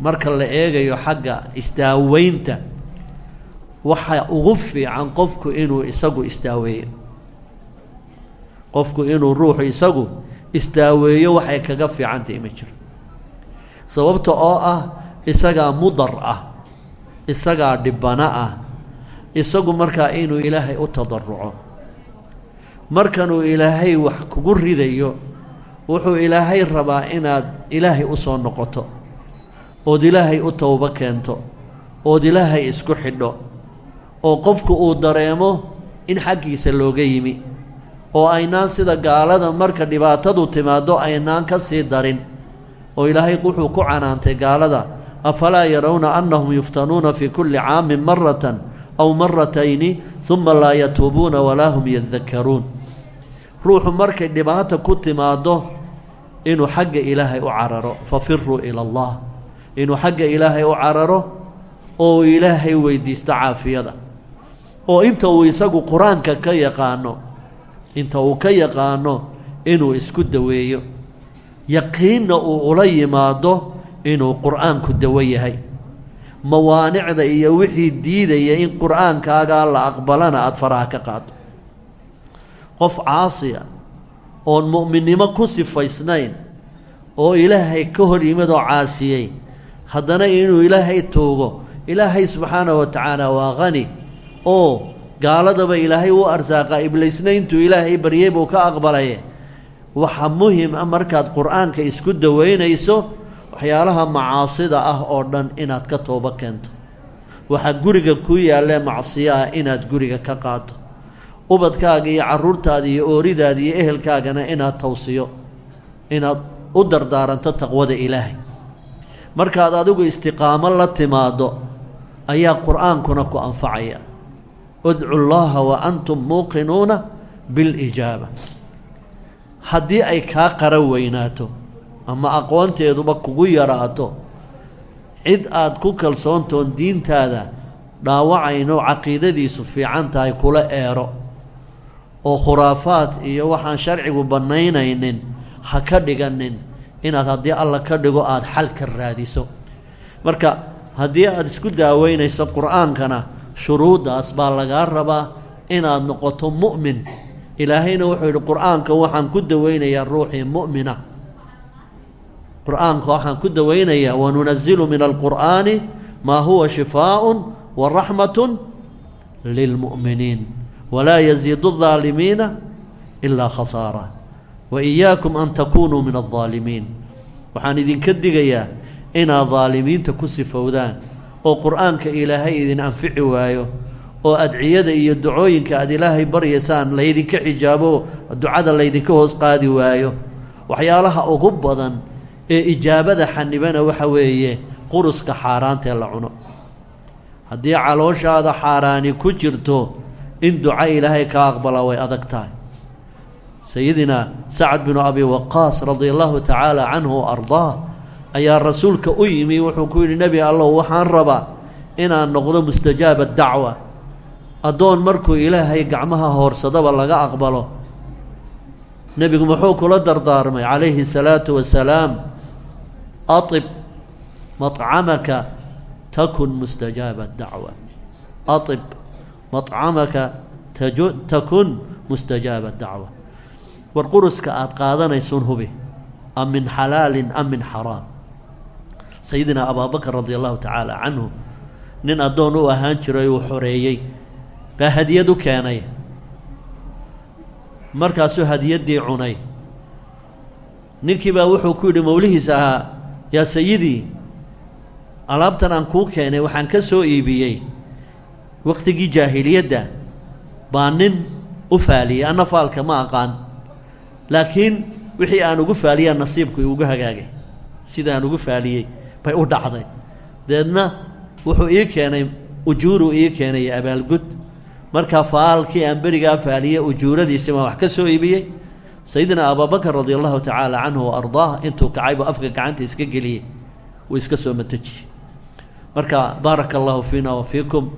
marka la eegayo xagga isdaaweynta waxa ugu fiican qofku inuu isagu isdaaweeyo. Qofku inuu ruuxu isagu isdaaweeyo waxay kaga fiicantahi ma jiro. Sababta oo ah isagaa mudar ah isagaa dhibano ah isagu markaa inuu ilaahay u tadaruco markanuu ilaahay wax kugu ridayo wuxuu ilaahay rabaa inaad ilaahay u soo noqoto ood ilaahay u towbo keento ood ilaahay isku xidho oo qofku uu dareemo in xaggiisa looga yimi oo aynaan sida gaalada marka dhibaatadu timaaddo aynaan ka sii darin oo ilaahay wuxuu ku canaantay gaalada afalaa yarawna annahum yuftanuuna fii kulli caamin maratan aw maratayni huma laa yatuubuuna walaa hum yadakkaruun ruuxu markay dhibaata ku timaaddo inuu xagga ilaahay u cararo. Fafiruu ila allah. Inuu xagga ilaahay u cararo oo ilaahay weydiisto caafiyada. Oo inta uu isagu qur'aanka ka yaqaano inta uu ka yaqaano inuu isku daweeyo. Yaqiinna uu ula yimaado inuu qur'aanku dawo yahay. Mawaanicda iyo wixii diidaya in qur'aankaagaa la aqbalana aada faraha ka qaado qof caasiya oon mu'minnimo ku sifaysnayn oo ilaahay ka hor yimid oo caasiyey haddana inuu ilaahay tuugo ilaahay subxaanahu wa tacaala waa qani. Oo gaaladaba ilaahay u arsaaqa iblaysna intuu ilaahay baryey buu ka aqbalaye waxa muhiim a markaad qur'aanka isku daweynayso waxyaalaha macaasida ah oo dhan inaad ka toobo keento. Waxaa guriga ku yaallee macsiyo ah inaad guriga ka qaado ubadkaaga iyo carruurtaada iyo ooridaada iyo ehelkaagana inaad tawsiyo inaad u dardaaranto taqwada ilaahay. Markaad adigu istiqaamo la timaaddo ayaa qur'aankuna ku anfacaya. Udcu llaha wa antum muuqinuuna bilijaaba. Haddii ay kaa qara weynaato ama aqoonteeduba kugu yaraato cid aad ku kalsoontoon diintaada dhaawacaynoo caqiidadiisu fiican tahay kula eero oo khuraafaad iyo waxaan sharcigu bannaynaynin ha ka dhiganin inaad haddii alla ka dhigo aada xal ka raadiso. Marka haddii aada isku daaweynayso qur'aankana shuruuddaas baa lagaa rabaa inaad noqoto mu'min. Ilaahayna wuxuu yidhi qur'aanka waxaan ku daweynayaa ruuxii mu'mina. Qur'aanka waxaan ku daweynayaa wanunazilu min alqur'aani maa huwa shifaaءun wa raxmatun lilmu'miniin walaa yaziidu الظaalimiina ilaa khasaara wa iyaakum an takunuu min الظaalimiin waxaan idinka digayaa inaad daalimiinta ku sifowdaan oo qur-aanka ilaahay idin anfici waayo oo adciyada iyo ducooyinka aad ilaahay baryaysaan laydinka xijaabo ducada laydinka hoos qaadi waayo waxyaalaha ugu badan ee ijaabada xanibana waxa weeye quruska xaaraantaee la cuno haddii calooshaada xaaraani ku jirto in duco ilaahay ka aqbala way adag tahay. Sayidina sacad binu abi waqaas radia allahu tacaala canhu wa ardaah ayaa rasuulka u yimi wuxuu ku yidhi nebi allow waxaan rabaa inaan noqdo mustajaaba dacwa addoon markuu ilaahay gacmaha hoorsadaba laga aqbalo. Nebigu muxuu kula dardaarmay calayhi salaatu wasalaam aib macamaka takun mustajaaba dacwa aib macamaka takun mustajaaba dacwa war quruska aada qaadanaysun hubi am min xalaalin am min xaraam sayidina abaabakar radia allahu tacaala canhu nin addoon u ahaan jiray uu xoreeyey baa hadiyad u keenay markaasuu hadiyaddii cunay ninkii baa wuxuu ku yidhi mawlihiis ahaa yaa sayidii alaabtan aan kuu keenay waxaan ka soo iibiyey wakhtigii jaahiliyadda baa nin u faaliyey anna faalka ma aqaan. Laakiin wixii aan ugu faaliyaa nasiibku ugu hagaagay sida aan ugu faaliyey bay u dhacday. Deedna wuxuu ii keenay ujuuruu ii keenay abaalgud markaa faalkii aan berigaa faaliyey ujuuradiisi baan wax ka soo iibiyey? Sayidina abaabakar radia allahu tacaala canhu wa ardaah intuu kacay buu afka gacanta iska geliyey wuu iska soo matajiyey. Marka baaraka allahu fiina wa fiikum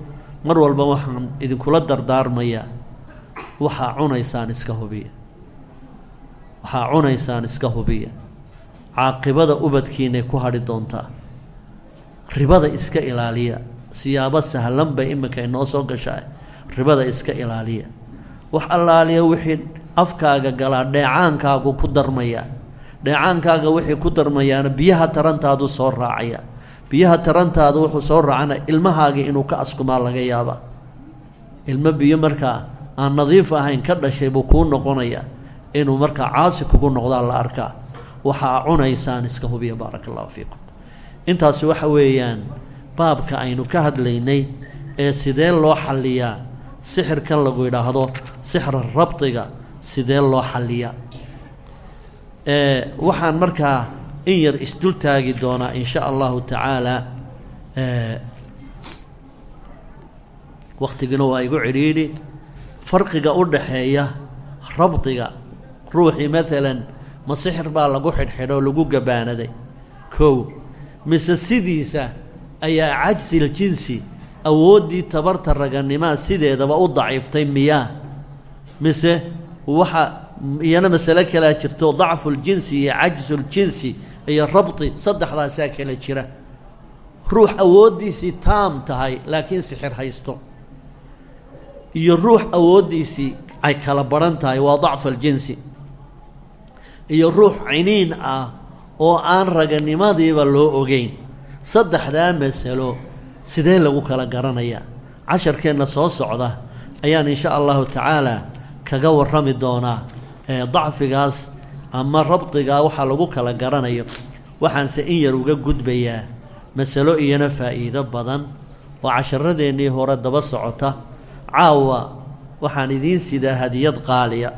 mar walba waxaan idinkula dardaarmayaa waxaa cunaysaan iska hubiya waxaa cunaysaan iska hubiya caaqibada ubadkiinay ku hadhi doontaa ribada iska ilaaliya. Siyaabo sahlan bay iminka inoo soo gashaa ribada iska ilaaliya. Wax allaaliya wixii afkaaga galaa dheecaankaagu ku darmayaa dheecaankaaga wixii ku darmayaana biyaha tarantaadu soo raacaya biyaha tarantaada wuxuu soo raacana ilmahaagii inuu ka askumaa laga yaabaa. Ilmo biyo markaa aan nadiif ahayn ka dhashay buu kuu noqonayaa inuu markaa caasi kugu noqdaa la arkaa. Waxaa cunaysaan iska hubiya baaraka allahu fiikum. Intaasi waxa weeyaan baabka aynu ka hadlaynay ee sidee loo xalliyaa sixirkan lagu yidhaahdo sixra rabtiga sidee loo xalliyaa waxaan markaa in yar isdul taagi doonaa in sha allahu tacaala wakhtigina waa igu cidhiidhi. Farqiga u dhaxeeya rabdiga ruuxii maalan ma sixir baa lagu xidhxidho lagu gabaanaday. Kow mise sidiisa ayaa cajsil jinsi awooddii tabarta raganimaa sideedaba u daciiftay miyaa. Mise waxa iyana masale kalaa jirto dacfuljinsi iyo cajsuljinsi iyo rabti saddexdaasaa kala jira. Ruux awooddiisii taam tahay laakiin sixir haysto. Iyo ruux awooddiisii ay kala baran tahay waa dacfu aljinsi. Iyo ruux ciniin ah oo aan raganimadiiba loo ogeyn. Saddexdaa masalo sidee lagu kala garanayaa casharkeenna soo socda ayaan insha allahu tacaala kaga warrami doonaa dacfigaas ama rabdigaa waxaa lagu kala garanayo waxaanse in yar uga gudbayaa masalo iyana faa'iido badan. Oo casharadeennii hore daba socota caawa waxaan idiin sidaa hadiyad qaaliya.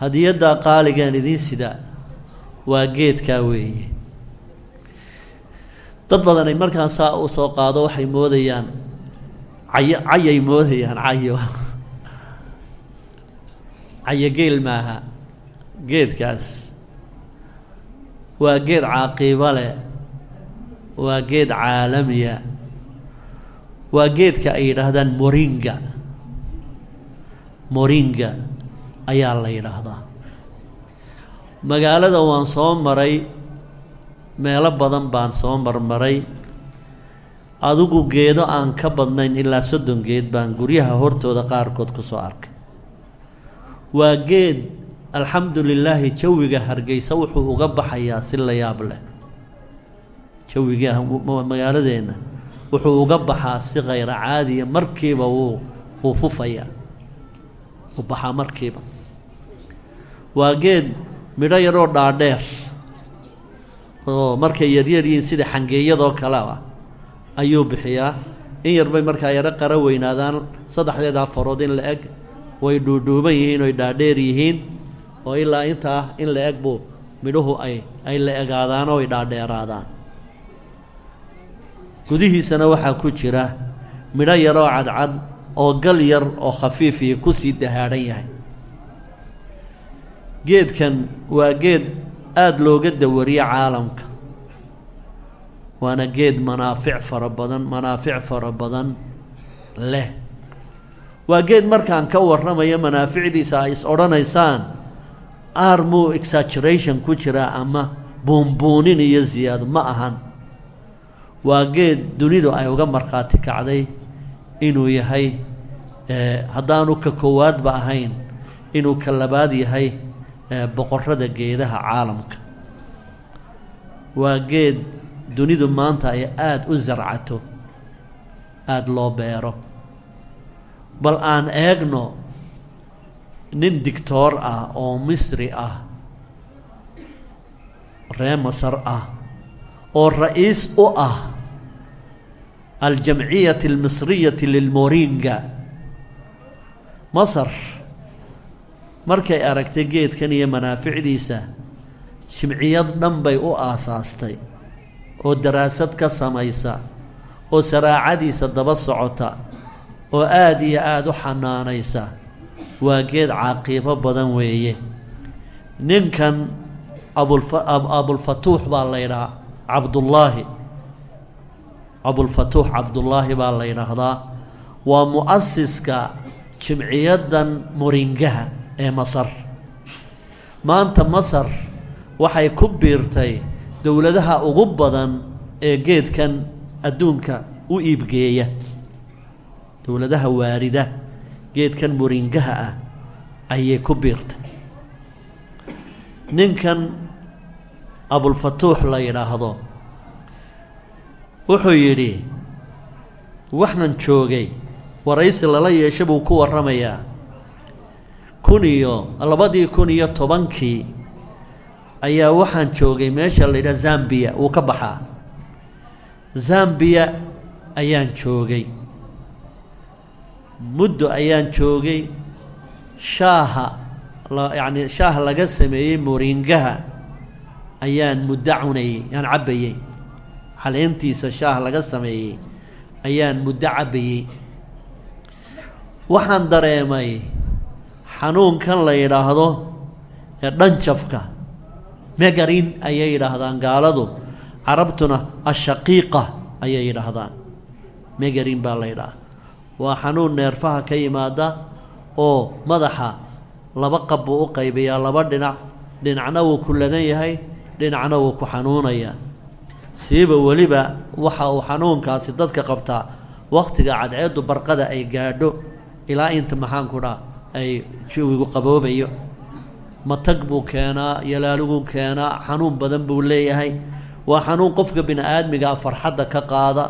Hadiyaddaa qaaligaan idiin sidaa waa geedkaa weeye. Dad badan ay markaan saa u soo qaado waxay moodayaan cayo cayay moodayaan cayo cayo geel maaha geedkaas. Waa geed caaqiibo leh. Waa geed caalamiya. Waa geedka ay yidhaahdaan moringa. Moringa ayaa la yidhaahdaa. Magaalada waan soo maray meelo badan baan soo marmaray. Adigu geedo aan ka badnayn ilaa soddon geed baan guryaha hortooda qaarkood ku soo arkay. Waa geed alxamdu lilaahi jawiga hargeysa wuxuu uga baxayaa si la yaab leh. Jawiga magaaladeenna wuxuu uga baxaa si khayra caadiya markiiba wuu wuu fufayaa. U baxaa markiiba. Waa geed midho yaroo dhaadheer oo markay yaryar yihiin sida xangeeyadoo kale ah ayuu bixiyaa. In yar bay markaa yaro qara weynaadaan saddexdeedaa farood in la eg. Way dhuudhuuban yihiin oy dhaadheer yihiin oo ilaa intaa in la eg buu midhuhu ay ay la egaadaan oo ay dhaadheeraadaan. Gudihiisana waxaa ku jira midho yaroo cadcad oo gal yar oo khafiifiya ku sii dahaadhan yahay. Geedkan waa geed aada looga dawariye caalamka. Waana geed manaafic fara badan manaafic fara badan leh. Waa geed markaan ka warramayo manaaficdiisa ay is odhanaysaan armuu exaggeration ku jiraa ama buunbuunin iyo ziyaado ma ahan. Waa geed dunidu ay uga markhaati kacday inuu yahay haddaanu ka koowaadba ahayn inuu ka labaad yahay boqorada geedaha caalamka. Waa geed dunidu maanta ay aada u sarcato aada loo beero. Bal aan eegno nin dictoor ah oo misri ah ree masar ah oo ra'iis u ah aljamciyati almisriyati lilmoringa. Masar markay aragtay geedkan iyo manaaficdiisa jimciyad dhan bay u aasaastay oo daraasad ka samaysa oo saraacadiisa daba socota oo aada iyo aada u xanaanaysa waa geed caaqiibo badan weeye. Ninkan abulfa abulfatuux baa la ydhaha cabdullaahi. Abulfatuux cabdullaahi baa la yidhaahdaa. Waa mu'asiska jimciyaddan moringaha ee masar. Maanta masar waxay ku biirtay dowladaha ugu badan ee geedkan adduunka u iibgeeya. Dowladaha waarida geedkan moringaha ah ayay ku biirtay. Ninkan abulfatuux la yidhaahdo wuxuu yidhi waxaan joogay waraysi lala yeesha buu ku warramayaa. Kun iyo labadii kun iyo tobankii ayaa waxaan joogay meesha la yidhaha zambiya wuu ka baxaa. Zambiya ayaan joogay muddo ayaan joogay shaaha yacni shaah laga sameeyey moringaha ayaan muddo cunayey aan cabbayey caleentiisa shaah laga sameeyey ayaan muddo cabbayey waxaan dareemay xanuunkan la yidhaahdo ee dhanjafka megarin ayay yidhaahdaan gaaladu carabtuna ashaqiiqa ayay yidhaahdaan megarin baa la yidhaha waa xanuun neerfaha ka yimaada oo madaxa laba qab buu u qaybiyaa laba dhinac. Dhinacna wuu ku ladan yahay dhinacna wuu ku xanuunayaa siiba weliba waxa uu xanuunkaasi dadka qabtaa wakhtiga cadceeddu barqada ay gaadho ilaa inta maxaanku dhaa ay jawigu qaboobayo. Matag buu keenaa yalaaliguu keenaa xanuun badan buu leeyahay. Waa xanuun qofka bini aadmigaa farxadda ka qaada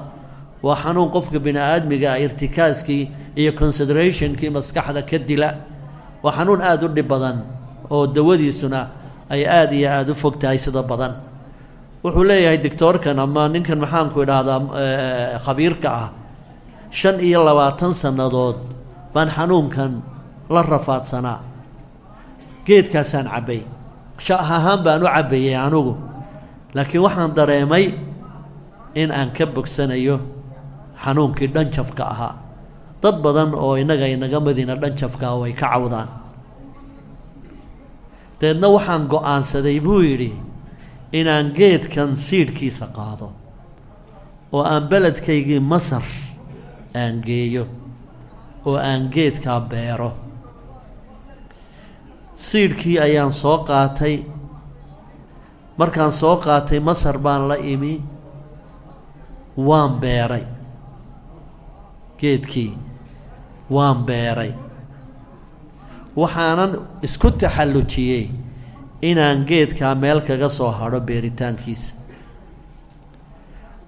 waa xanuun qofka bini aadmiga ah irtikaaskii iyo considerationkii maskaxda ka dila. Waa xanuun aada u dhib badan oo dawadiisuna ay aada iyo aada u fog tahay sida badan. Wuxuu leeyahay doctoorkan ama ninkan maxaanku idhaahdaa khabiirka ah shan iyo labaatan sannadood baan xanuunkan la rafaadsanaa. Geedkaasaan cabbay. Shaah ahaan baan u cabbayey anugu. Laakiin waxaan dareemay in aan ka bogsanayo xanuunkii dhanjafka ahaa. Dad badan oo innaga inaga madina dhanjafkaa way ka cawdaan. Deedna waxaan go'aansaday buu yidhi inaan geedkan siidhkiisa qaado oo aan beledkaygii masar aan geeyo oo aan geedkaa beero. Siidhkii ayaan soo qaatay. Markaan soo qaatay masar baan la imi waan beeray geedkii waan beeray. Waxaanan isku taxallujiyey inaan geedkaa meel kaga soo hadho beeritaankiisa.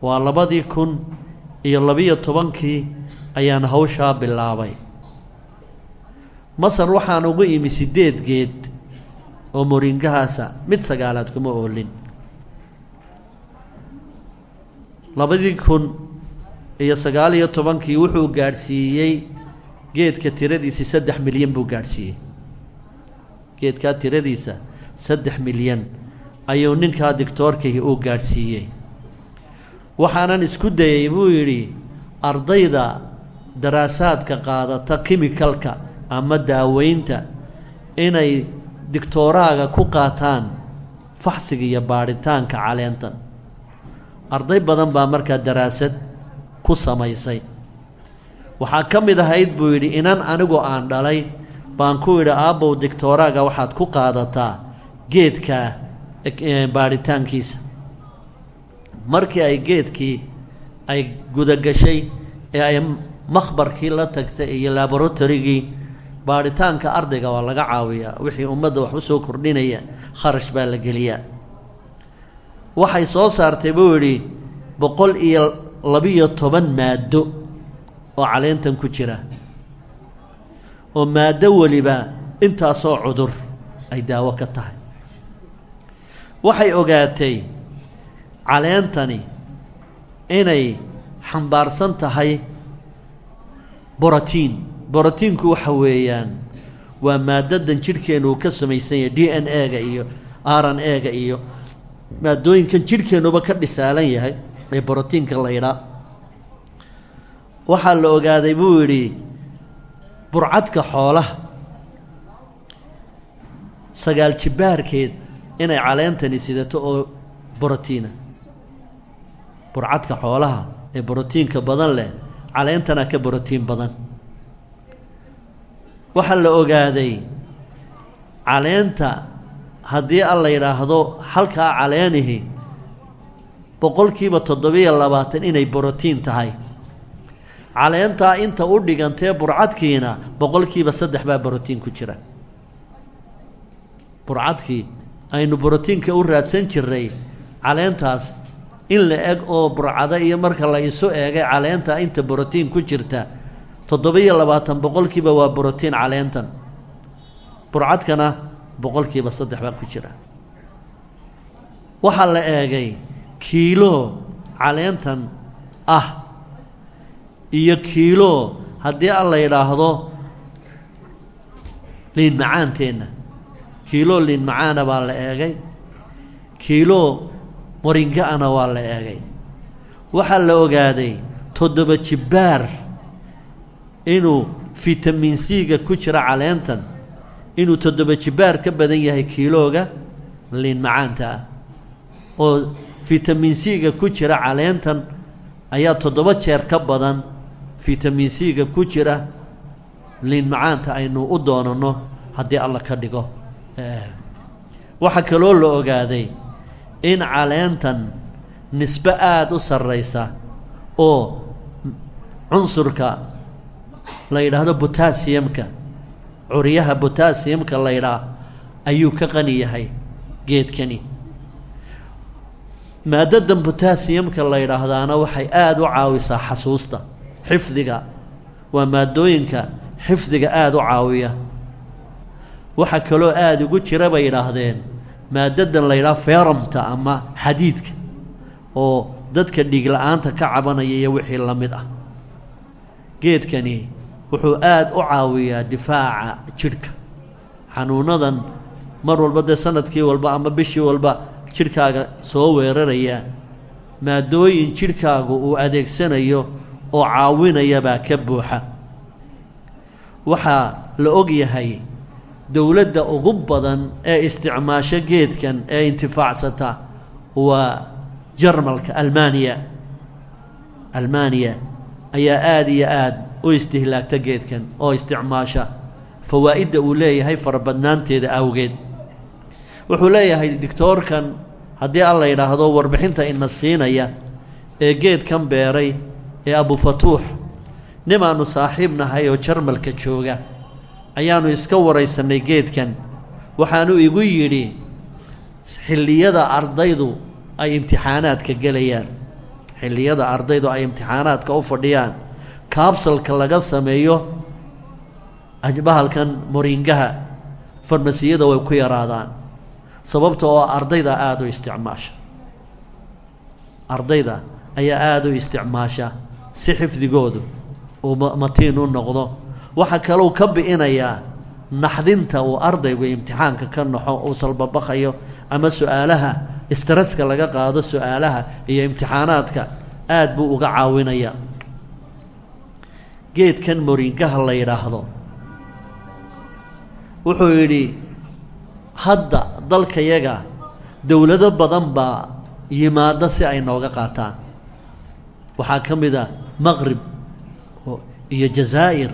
Waa labadii kun iyo labiyo tobankii ayaan hawshaa bilaabay. Masar waxaan ugu imi siddeed geed oo moringahaasa mid sagaalaad kuma oolin. Labadii kun iyo sagaal iyo tobankii wuxuu gaadhsiiyey geedka tiradiisii saddex milyan buu gaadhsiiyey. Geedkaa tiradiisa saddex milyan ayuu ninkaa dictoorkii uu gaadhsiiyey. Waxaanan isku dayey buu yidhi ardayda daraasaadka qaadata kimikalka ama daaweynta inay dictooraaga ku qaataan faxsiga iyo baadhitaanka caleentan arday badan baa markaa daraasad ku samaysay. Waxaa ka mid ahayd buu yidhi inan anigu aan dhalay baan ku yidhi aabbow dictooraaga waxaad ku qaadataa geedka baadhitaankiisa. Markii ay geedkii ay gudagashay ee ay makhbarkii la tagtay iyo laboratorygii baadhitaanka ardayga waa laga caawiyaa. Wixii ummadda wax u soo kordhinaya kharash baa la geliyaa. Waxay soo saartay buu yidhi boqol iyo labiyo toban maaddo oo caleentan ku jira oo maaddo weliba intaasoo cudur ay daawo ka tahay. Waxay ogaatay caleentani inay xambaarsan tahay borotiin. Borotiinku waxa weeyaan waa maaddadan jidhkeennu ka samaysan yahay d n a-ga iyo r n a-ga iyo maadooyinkan jidhkeennuba ka dhisaalan yahay ee borotiinka la ydhaa waxaa la ogaaday buu yidhi burcadka xoolaha sagaal jibbaarkeed inay caleentani sidato oo borotiina. Burcadka xoolaha ee brotiinka badan leh caleentana ka brotiin badan. Waxaa la ogaaday caleenta haddii alla yidhaahdo halkaa caleenihi boqolkiiba toddobiyo labaatan inay brotiin tahay. Caleentaa inta u dhigantee burcadkiina boqolkiiba saddex baa brotiin ku jira. Burcadkii aynu brotiinka u raadsan jirnay caleentaas in la eg oo burcada iyo marka la isu eegay caleentaa inta brotiin ku jirta toddoba-iyo labaatan boqolkiiba waa brotiin caleentan burcadkana boqolkiiba saddex baa ku jira. Waxaa la eegay kiilo caleentan ah iyo kiilo haddii alla yidhaahdo liin macaanteenna. Kiilo liin macaana baa la eegay. Kiilo moringa-ana waa la eegay. Waxaa la ogaaday toddoba jibbaar inuu fitamin c-ga ku jira caleentan inuu toddoba jibbaar ka badan yahay kiilooga liin macaanta ah oo fitamin c-ga ku jira caleentan ayaa toddoba jeer ka badan fitamin c-ga ku jira liin macaanta aynu u doonano haddii alla ka dhigo. Waxaa kaloo la ogaaday in caleentan nisbe aada u sarraysa oo cunsurka la yidhaahdo botasiyamka curyaha botasiyamka la ydhaah ayuu ka qani yahay geedkani maadadan botasiyamka la yidhaahdaana waxay aada u caawisaa xasuusta xifdiga. Waa maadooyinka xifdiga aada u caawiya. Waxaa kaloo aada ugu jira bay yidhaahdeen maadadan la yidhaha feramta ama xadiidka oo dadka dhiig la'aanta ka cabanaya iyo wixii la mid ah. Geedkani wuxuu aada u caawiyaa difaaca jidhka. Xanuunadan mar walba dee sannadkii walba ama bishii walba jidhkaaga soo weeraraya maadooyin jidhkaagu uu adeegsanayo oo caawinaya baa ka buuxa. Waxaa la og yahay dowladda ugu badan ee isticmaasho geedkan ee intifaacsata waa jarmalka almaaniya. Almaaniya ayaa aada iyo aada u istihlaagta geedkan oo isticmaasha fawaa'idda uu leeyahay farabadnaanteeda awgeed wuxuu leeyahay dictoorkan haddii alla yidhaahdo warbixinta ina siinaya ee geedkan beeray ee abufatuux nimaannu saaxiib nahay oo jarmalka jooga ayaannu iska waraysannay geedkan. Waxaanu igu yidhi xilliyada ardaydu ay imtixaanaadka gelayaan xilliyada ardaydu ay imtixaanaadka u fadhiyaan kaabsalka laga sameeyo bahalkan moringaha farmasiyada way ku yaraadaan sababta oo ardayda aada u isticmaasha. Ardayda ayaa aada u isticmaasha si xifdigoodu uu matiin u noqdo. Waxaa kalou ka bi'inayaa naxdinta uu ardaygu imtixaanka ka naxo uu salbabakayo ama su'aalaha istresska laga qaado su'aalaha iyo imtixaanaadka aada buu uga caawinaya geedkan moringaha la yidhaahdo wuxuu yidhi hadda dalkayaga dowlado badan baa yimaado si ay nooga qaataan. Waxaa ka mid a maqrib iyo jazaa'ir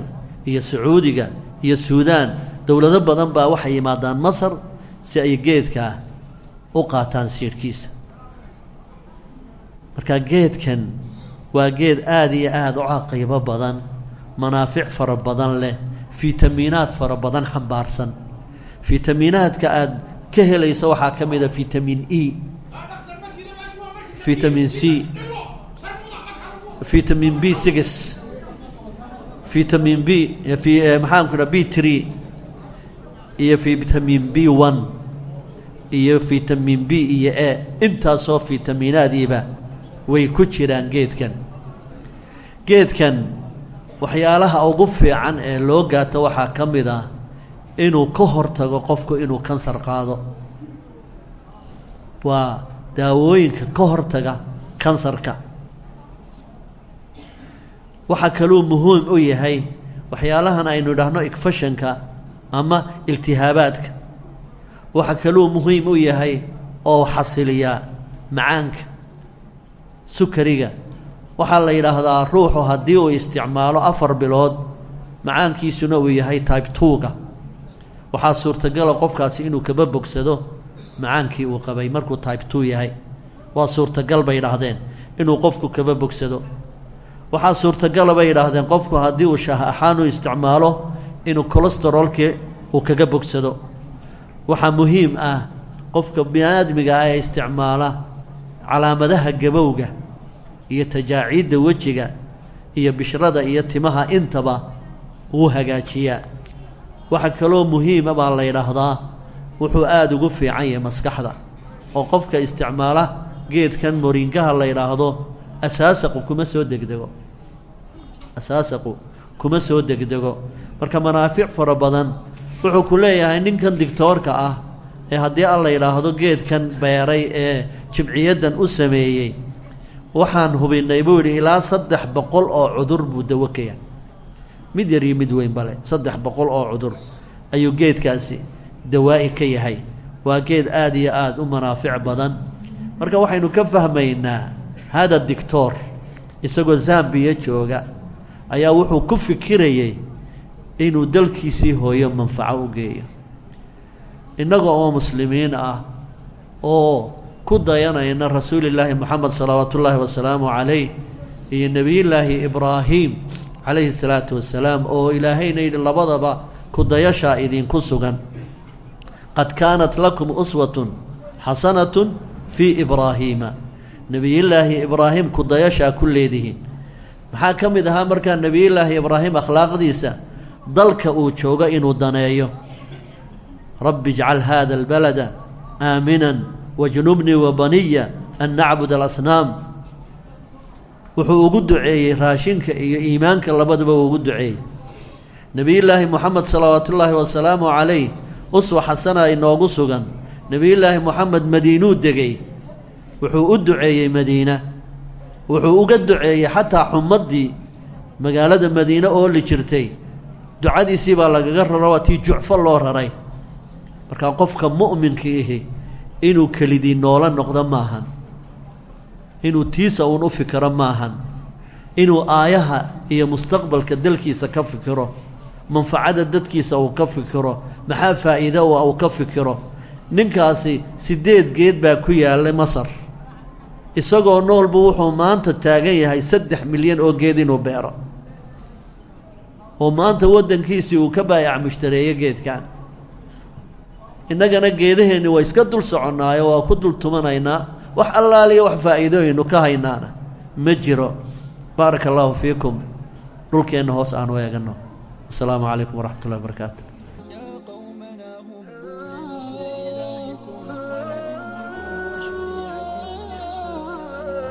iyo sacuudiga iyo suudaan. Dowlado badan baa waxay yimaadaan masar si ay geedkaa u qaataan siirhkiisa marka geedkan waa geed aada iyo aada u caqiibo badan manaafic fara badan leh fitamiinaad fara badan xambaarsan. Fitamiinaadka aada ka helayso waxaa ka mid a fitamin e. Fitamin c. Fitamin b six. Fitamin b maxaanku dha b tree iyo fitamin b one. Iyo fitamin b iyo e. Intaasoo fitaminaadiiba way ku jiraan geedkan. Geedkan waxyaalaha ugu fiican ee loo gaato waxaa ka mid ah inuu ka hortago qofku inuu kansar qaado. Waa daawooyinka ka hortaga kansarka. Waxaa kaluu muhiim u yahay waxyaalahan aynu idhaahno igfashanka ama iltihaabaadka. Waxaa kaluu muhiim u yahay oo xasiliyaa macaanka sukariga. Waxaa la yidhaahdaa ruuxu haddii uu isticmaalo afar bilood macaankiisuna uu yahay tybe two-ga waxaa suurtagala qofkaasi inuu kaba bogsado macaankii uu qabay markuu tybe two yahay. Waa suurtagal bay yidhaahdeen inuu qofku kaba bogsado. Waxaa suurtagala bay yidhaahdeen qofku haddii uu shaah ahaan u isticmaalo inuu colestarolkii uu kaga bogsado. Waxaa muhiim ah qofka biniaadmiga ah ee isticmaala calaamadaha gabowga iyo tajaaciidda wejiga iyo bishrada iyo timaha intaba wuu hagaajiyaa waxa kaloo muhiima baa la yidhaahdaa wuxuu aada ugu fiican yahay maskaxda. Oo qofka isticmaala geedkan moringaha la yidhaahdo asaasaqu kuma soo degdego. Asaasaqu kuma soo degdego. Marka manaafic fara badan wuxuu ku leeyahay ninkan digtoorka ah ee haddii an la yidhaahdo geedkan beeray ee jimciyaddan u sameeyey waxaan hubinnay buu yidhi ilaa saddex boqol oo cudur buu dawo ka yahay mid yar iyo mid weyn bale saddex boqol oo cudur ayuu geedkaasi dawaa'i ka yahay. Waa geed aada iyo aada u manaafic badan. Marka waxaynu ka fahmaynaa hada dictor isagoo zambiya jooga ayaa wuxuu ku fikirayey inuu dalkiisii hooyo manfaco u geeyo. Innaga oo muslimiin ah oo ku dayanayna rasuulillaahi moxamed salawaatu ullaahi wasalaamu calayh iyo nebiyullaahi ibraahim calayhi salaatu wasalaam oo ilaahayna yidhi labadaba kudayashaa idinku sugan. Qad kaanat lakum uswatun xasanatun fii ibraahiima nebiyullaahi ibraahim kudayashaa ku leedihiin maxaa ka mid ahaa markaa nebiyullaahi ibraahim akhlaaqdiisa dalka uu joogo inuu daneeyo? Rabbi ijcal haada albalada aaminan wajnubnii wa baniya an nacbud alasnaam wuxuu ugu duceeyey raashinka iyo iimaanka labadaba uu ugu duceeyey. Nebiyullaahi moxamed salawaatu ullaahi wasalaamu calayh uswa xasana inoogu sugan. Nebiyullaahi moxamed madiinuu degay wuxuu u duceeyey madiina. Wuxuu uga duceeyey xataa xumaddii magaalada madiine ooli jirtay. Ducadiisii baa lagaga raro waa tii jucfo loo raray. Markaa qofka mu'minka ihi inuu kelidii noolo noqdo maahan inuu tiisa uun u fikiro maahan inuu aayaha iyo mustaqbalka dalkiisa ka fikiro manfacada dadkiisa uu ka fikiro maxaa faa'iida u uu ka fikiro. Ninkaasi siddeed geed baa ku yaallay masar. Isagoo noolbu wuxuu maanta taagan yahay saddex milyan oo geed inuu beero. Oo maanta waddankiisii uu ka baayac mushtareeyo geedkan. Innagana geedaheenni waa iska dul soconnaayo waa ku dul tumanaynaa wax allaaliya wax faa'iidooyinu ka haynaana ma jiro. Baaraka allaahu fiikum. Dhulkeenna hoos aanu eegano. Asalaamu calaykum waraxmat ullahi barakaatu